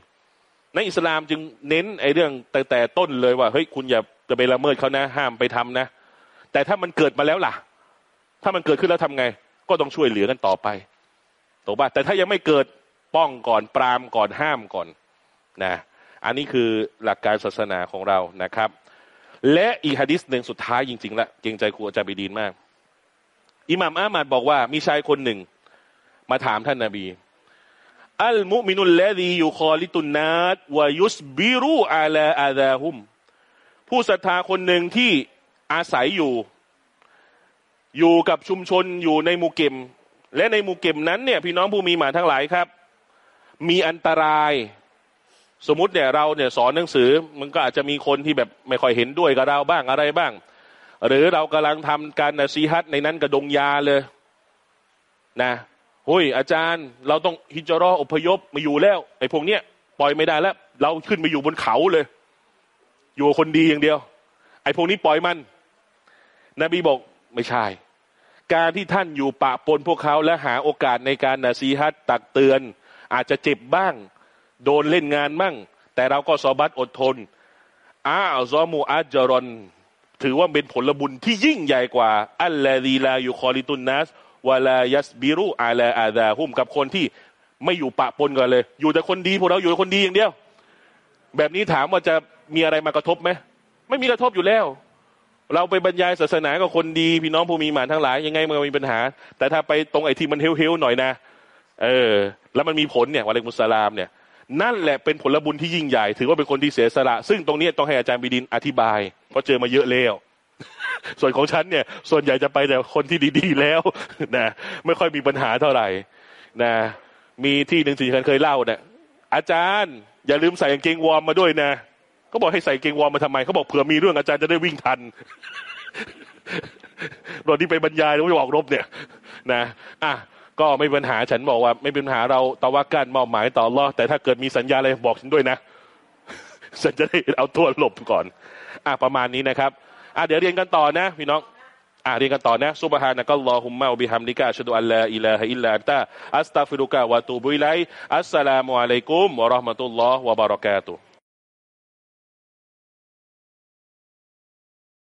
ในอิสลามจึงเน้นไอ้เรื่องแต่แต่ต้นเลยว่าเฮ้ยคุณอย่า จะไปละเมิดเขานะ ห้ามไปทำนะ แต่ถ้ามันเกิดมาแล้วล่ะ ถ้ามันเกิดขึ้นแล้วทำไง ก็ต้องช่วยเหลือกันต่อไปถูกป่ะแต่ถ้ายังไม่เกิดป้องก่อนปรามก่อนห้ามก่อนนะ อันนี้คือหลักการศาสนาของเรานะครับ และอีฮะดิษหนึ่งสุดท้ายจริงๆละเกรงใจครูอาจารย์บิดีนมากอิหม่ามอามัดบอกว่ามีชายคนหนึ่ง มาถามท่านนาบี อัลมุมินุลลดียูคอลิตุนนัดวายุสบิรูอาลาอาดาฮุม ผู้ศรัทธาคนหนึ่งที่อาศัยอยู่ อยู่กับชุมชนอยู่ในมูเก็มและในมูเก็มนั้นเนี่ยพี่น้องผู้มีหมาทั้งหลายครับ มีอันตราย สมมติเนี่ยเราเนี่ยสอนหนังสือ มันก็อาจจะมีคนที่แบบไม่ค่อยเห็นด้วยกับเราบ้างอะไรบ้าง หรือเรากำลังทำการนะซีฮัตในนั้นกระดงยาเลย นะหุยอาจารย์เราต้องฮิจรออพยพมาอยู่แล้วไอ้พวกเนี้ยปล่อยไม่ได้แล้ว เราขึ้นไปอยู่บนเขาเลย อยู่คนดีอย่างเดียว ไอ้พวกนี้ปล่อยมัน นบีบอกไม่ใช่ การที่ท่านอยู่ปะปนพวกเขาและหาโอกาสในการนาซีฮัตตักเตือน อาจจะเจ็บบ้าง โดนเล่นงานมั่ง แต่เราก็ซอบัตอดทนอาซอมูอัจจรอนถือว่าเป็นผลบุญที่ยิ่งใหญ่กว่า อัลลาดีลาอยู่คอริตุนนัสวาลายัสบิรุอาลาอาดาหุมกับคนที่ไม่อยู่ปะปนกันเลย อยู่แต่คนดีพวกเราอยู่แต่คนดีอย่างเดียว แบบนี้ถามว่าจะ มีอะไรมากระทบไหมไม่มีกระทบอยู่แล้ว เราไปบรรยายศาสนากับคนดี พี่น้องผู้มีหมานทั้งหลาย ยังไงมันมีปัญหา แต่ถ้าไปตรงไอ้ที่มันเฮลๆหน่อยนะเออ แล้วมันมีผลเนี่ยวะเลมุสลามเนี่ยนั่นแหละเป็นผลบุญที่ยิ่งใหญ่ ถือว่าเป็นคนที่เสียสละ ซึ่งตรงนี้ต้องให้อาจารย์บิดินอธิบาย เพราะเจอมาเยอะแล้ว ส่วนของฉันเนี่ย ส่วนใหญ่จะไปแต่คนที่ดีๆแล้วนะไม่ค่อยมีปัญหาเท่าไหร่นะมีที่หนึ่งที่ฉันเคยเล่าเนี่ยอาจารย์ อย่าลืมใส่กางเกงวอร์มมาด้วยนะ เขาบอกให้ใส่เกงวอร์มมาทำไมเขาบอกเผื่อมีเรื่องอาจารย์จะได้วิ่งทันตอนที่ไปบรรยายแล้วไม่ออกรบเนี่ย นะอะก็ไม่มีปัญหาฉันบอกว่า ไม่เป็นปัญหาเราتوكل มอบหมายต่ออัลลอฮ์แต่ถ้าเกิดมีสัญญาณอะไรบอกฉันด้วยนะ ฉันจะได้เอาตัวหลบก่อน อะประมาณนี้นะครับ อะเดี๋ยวเรียนกันต่อนะพี่น้องอะเรียนกันต่อนะซุบฮานะกัลลอฮุมมะวะบิฮัมดิกะชะดุอัลลาอิลาฮะอิลลันตะอัสตัฟิรุกะวะตูบุอิลัยอัสสลามุอะลัยกุมวะราะห์มะตุลลอฮ์วะบะเราะกาตุฮ์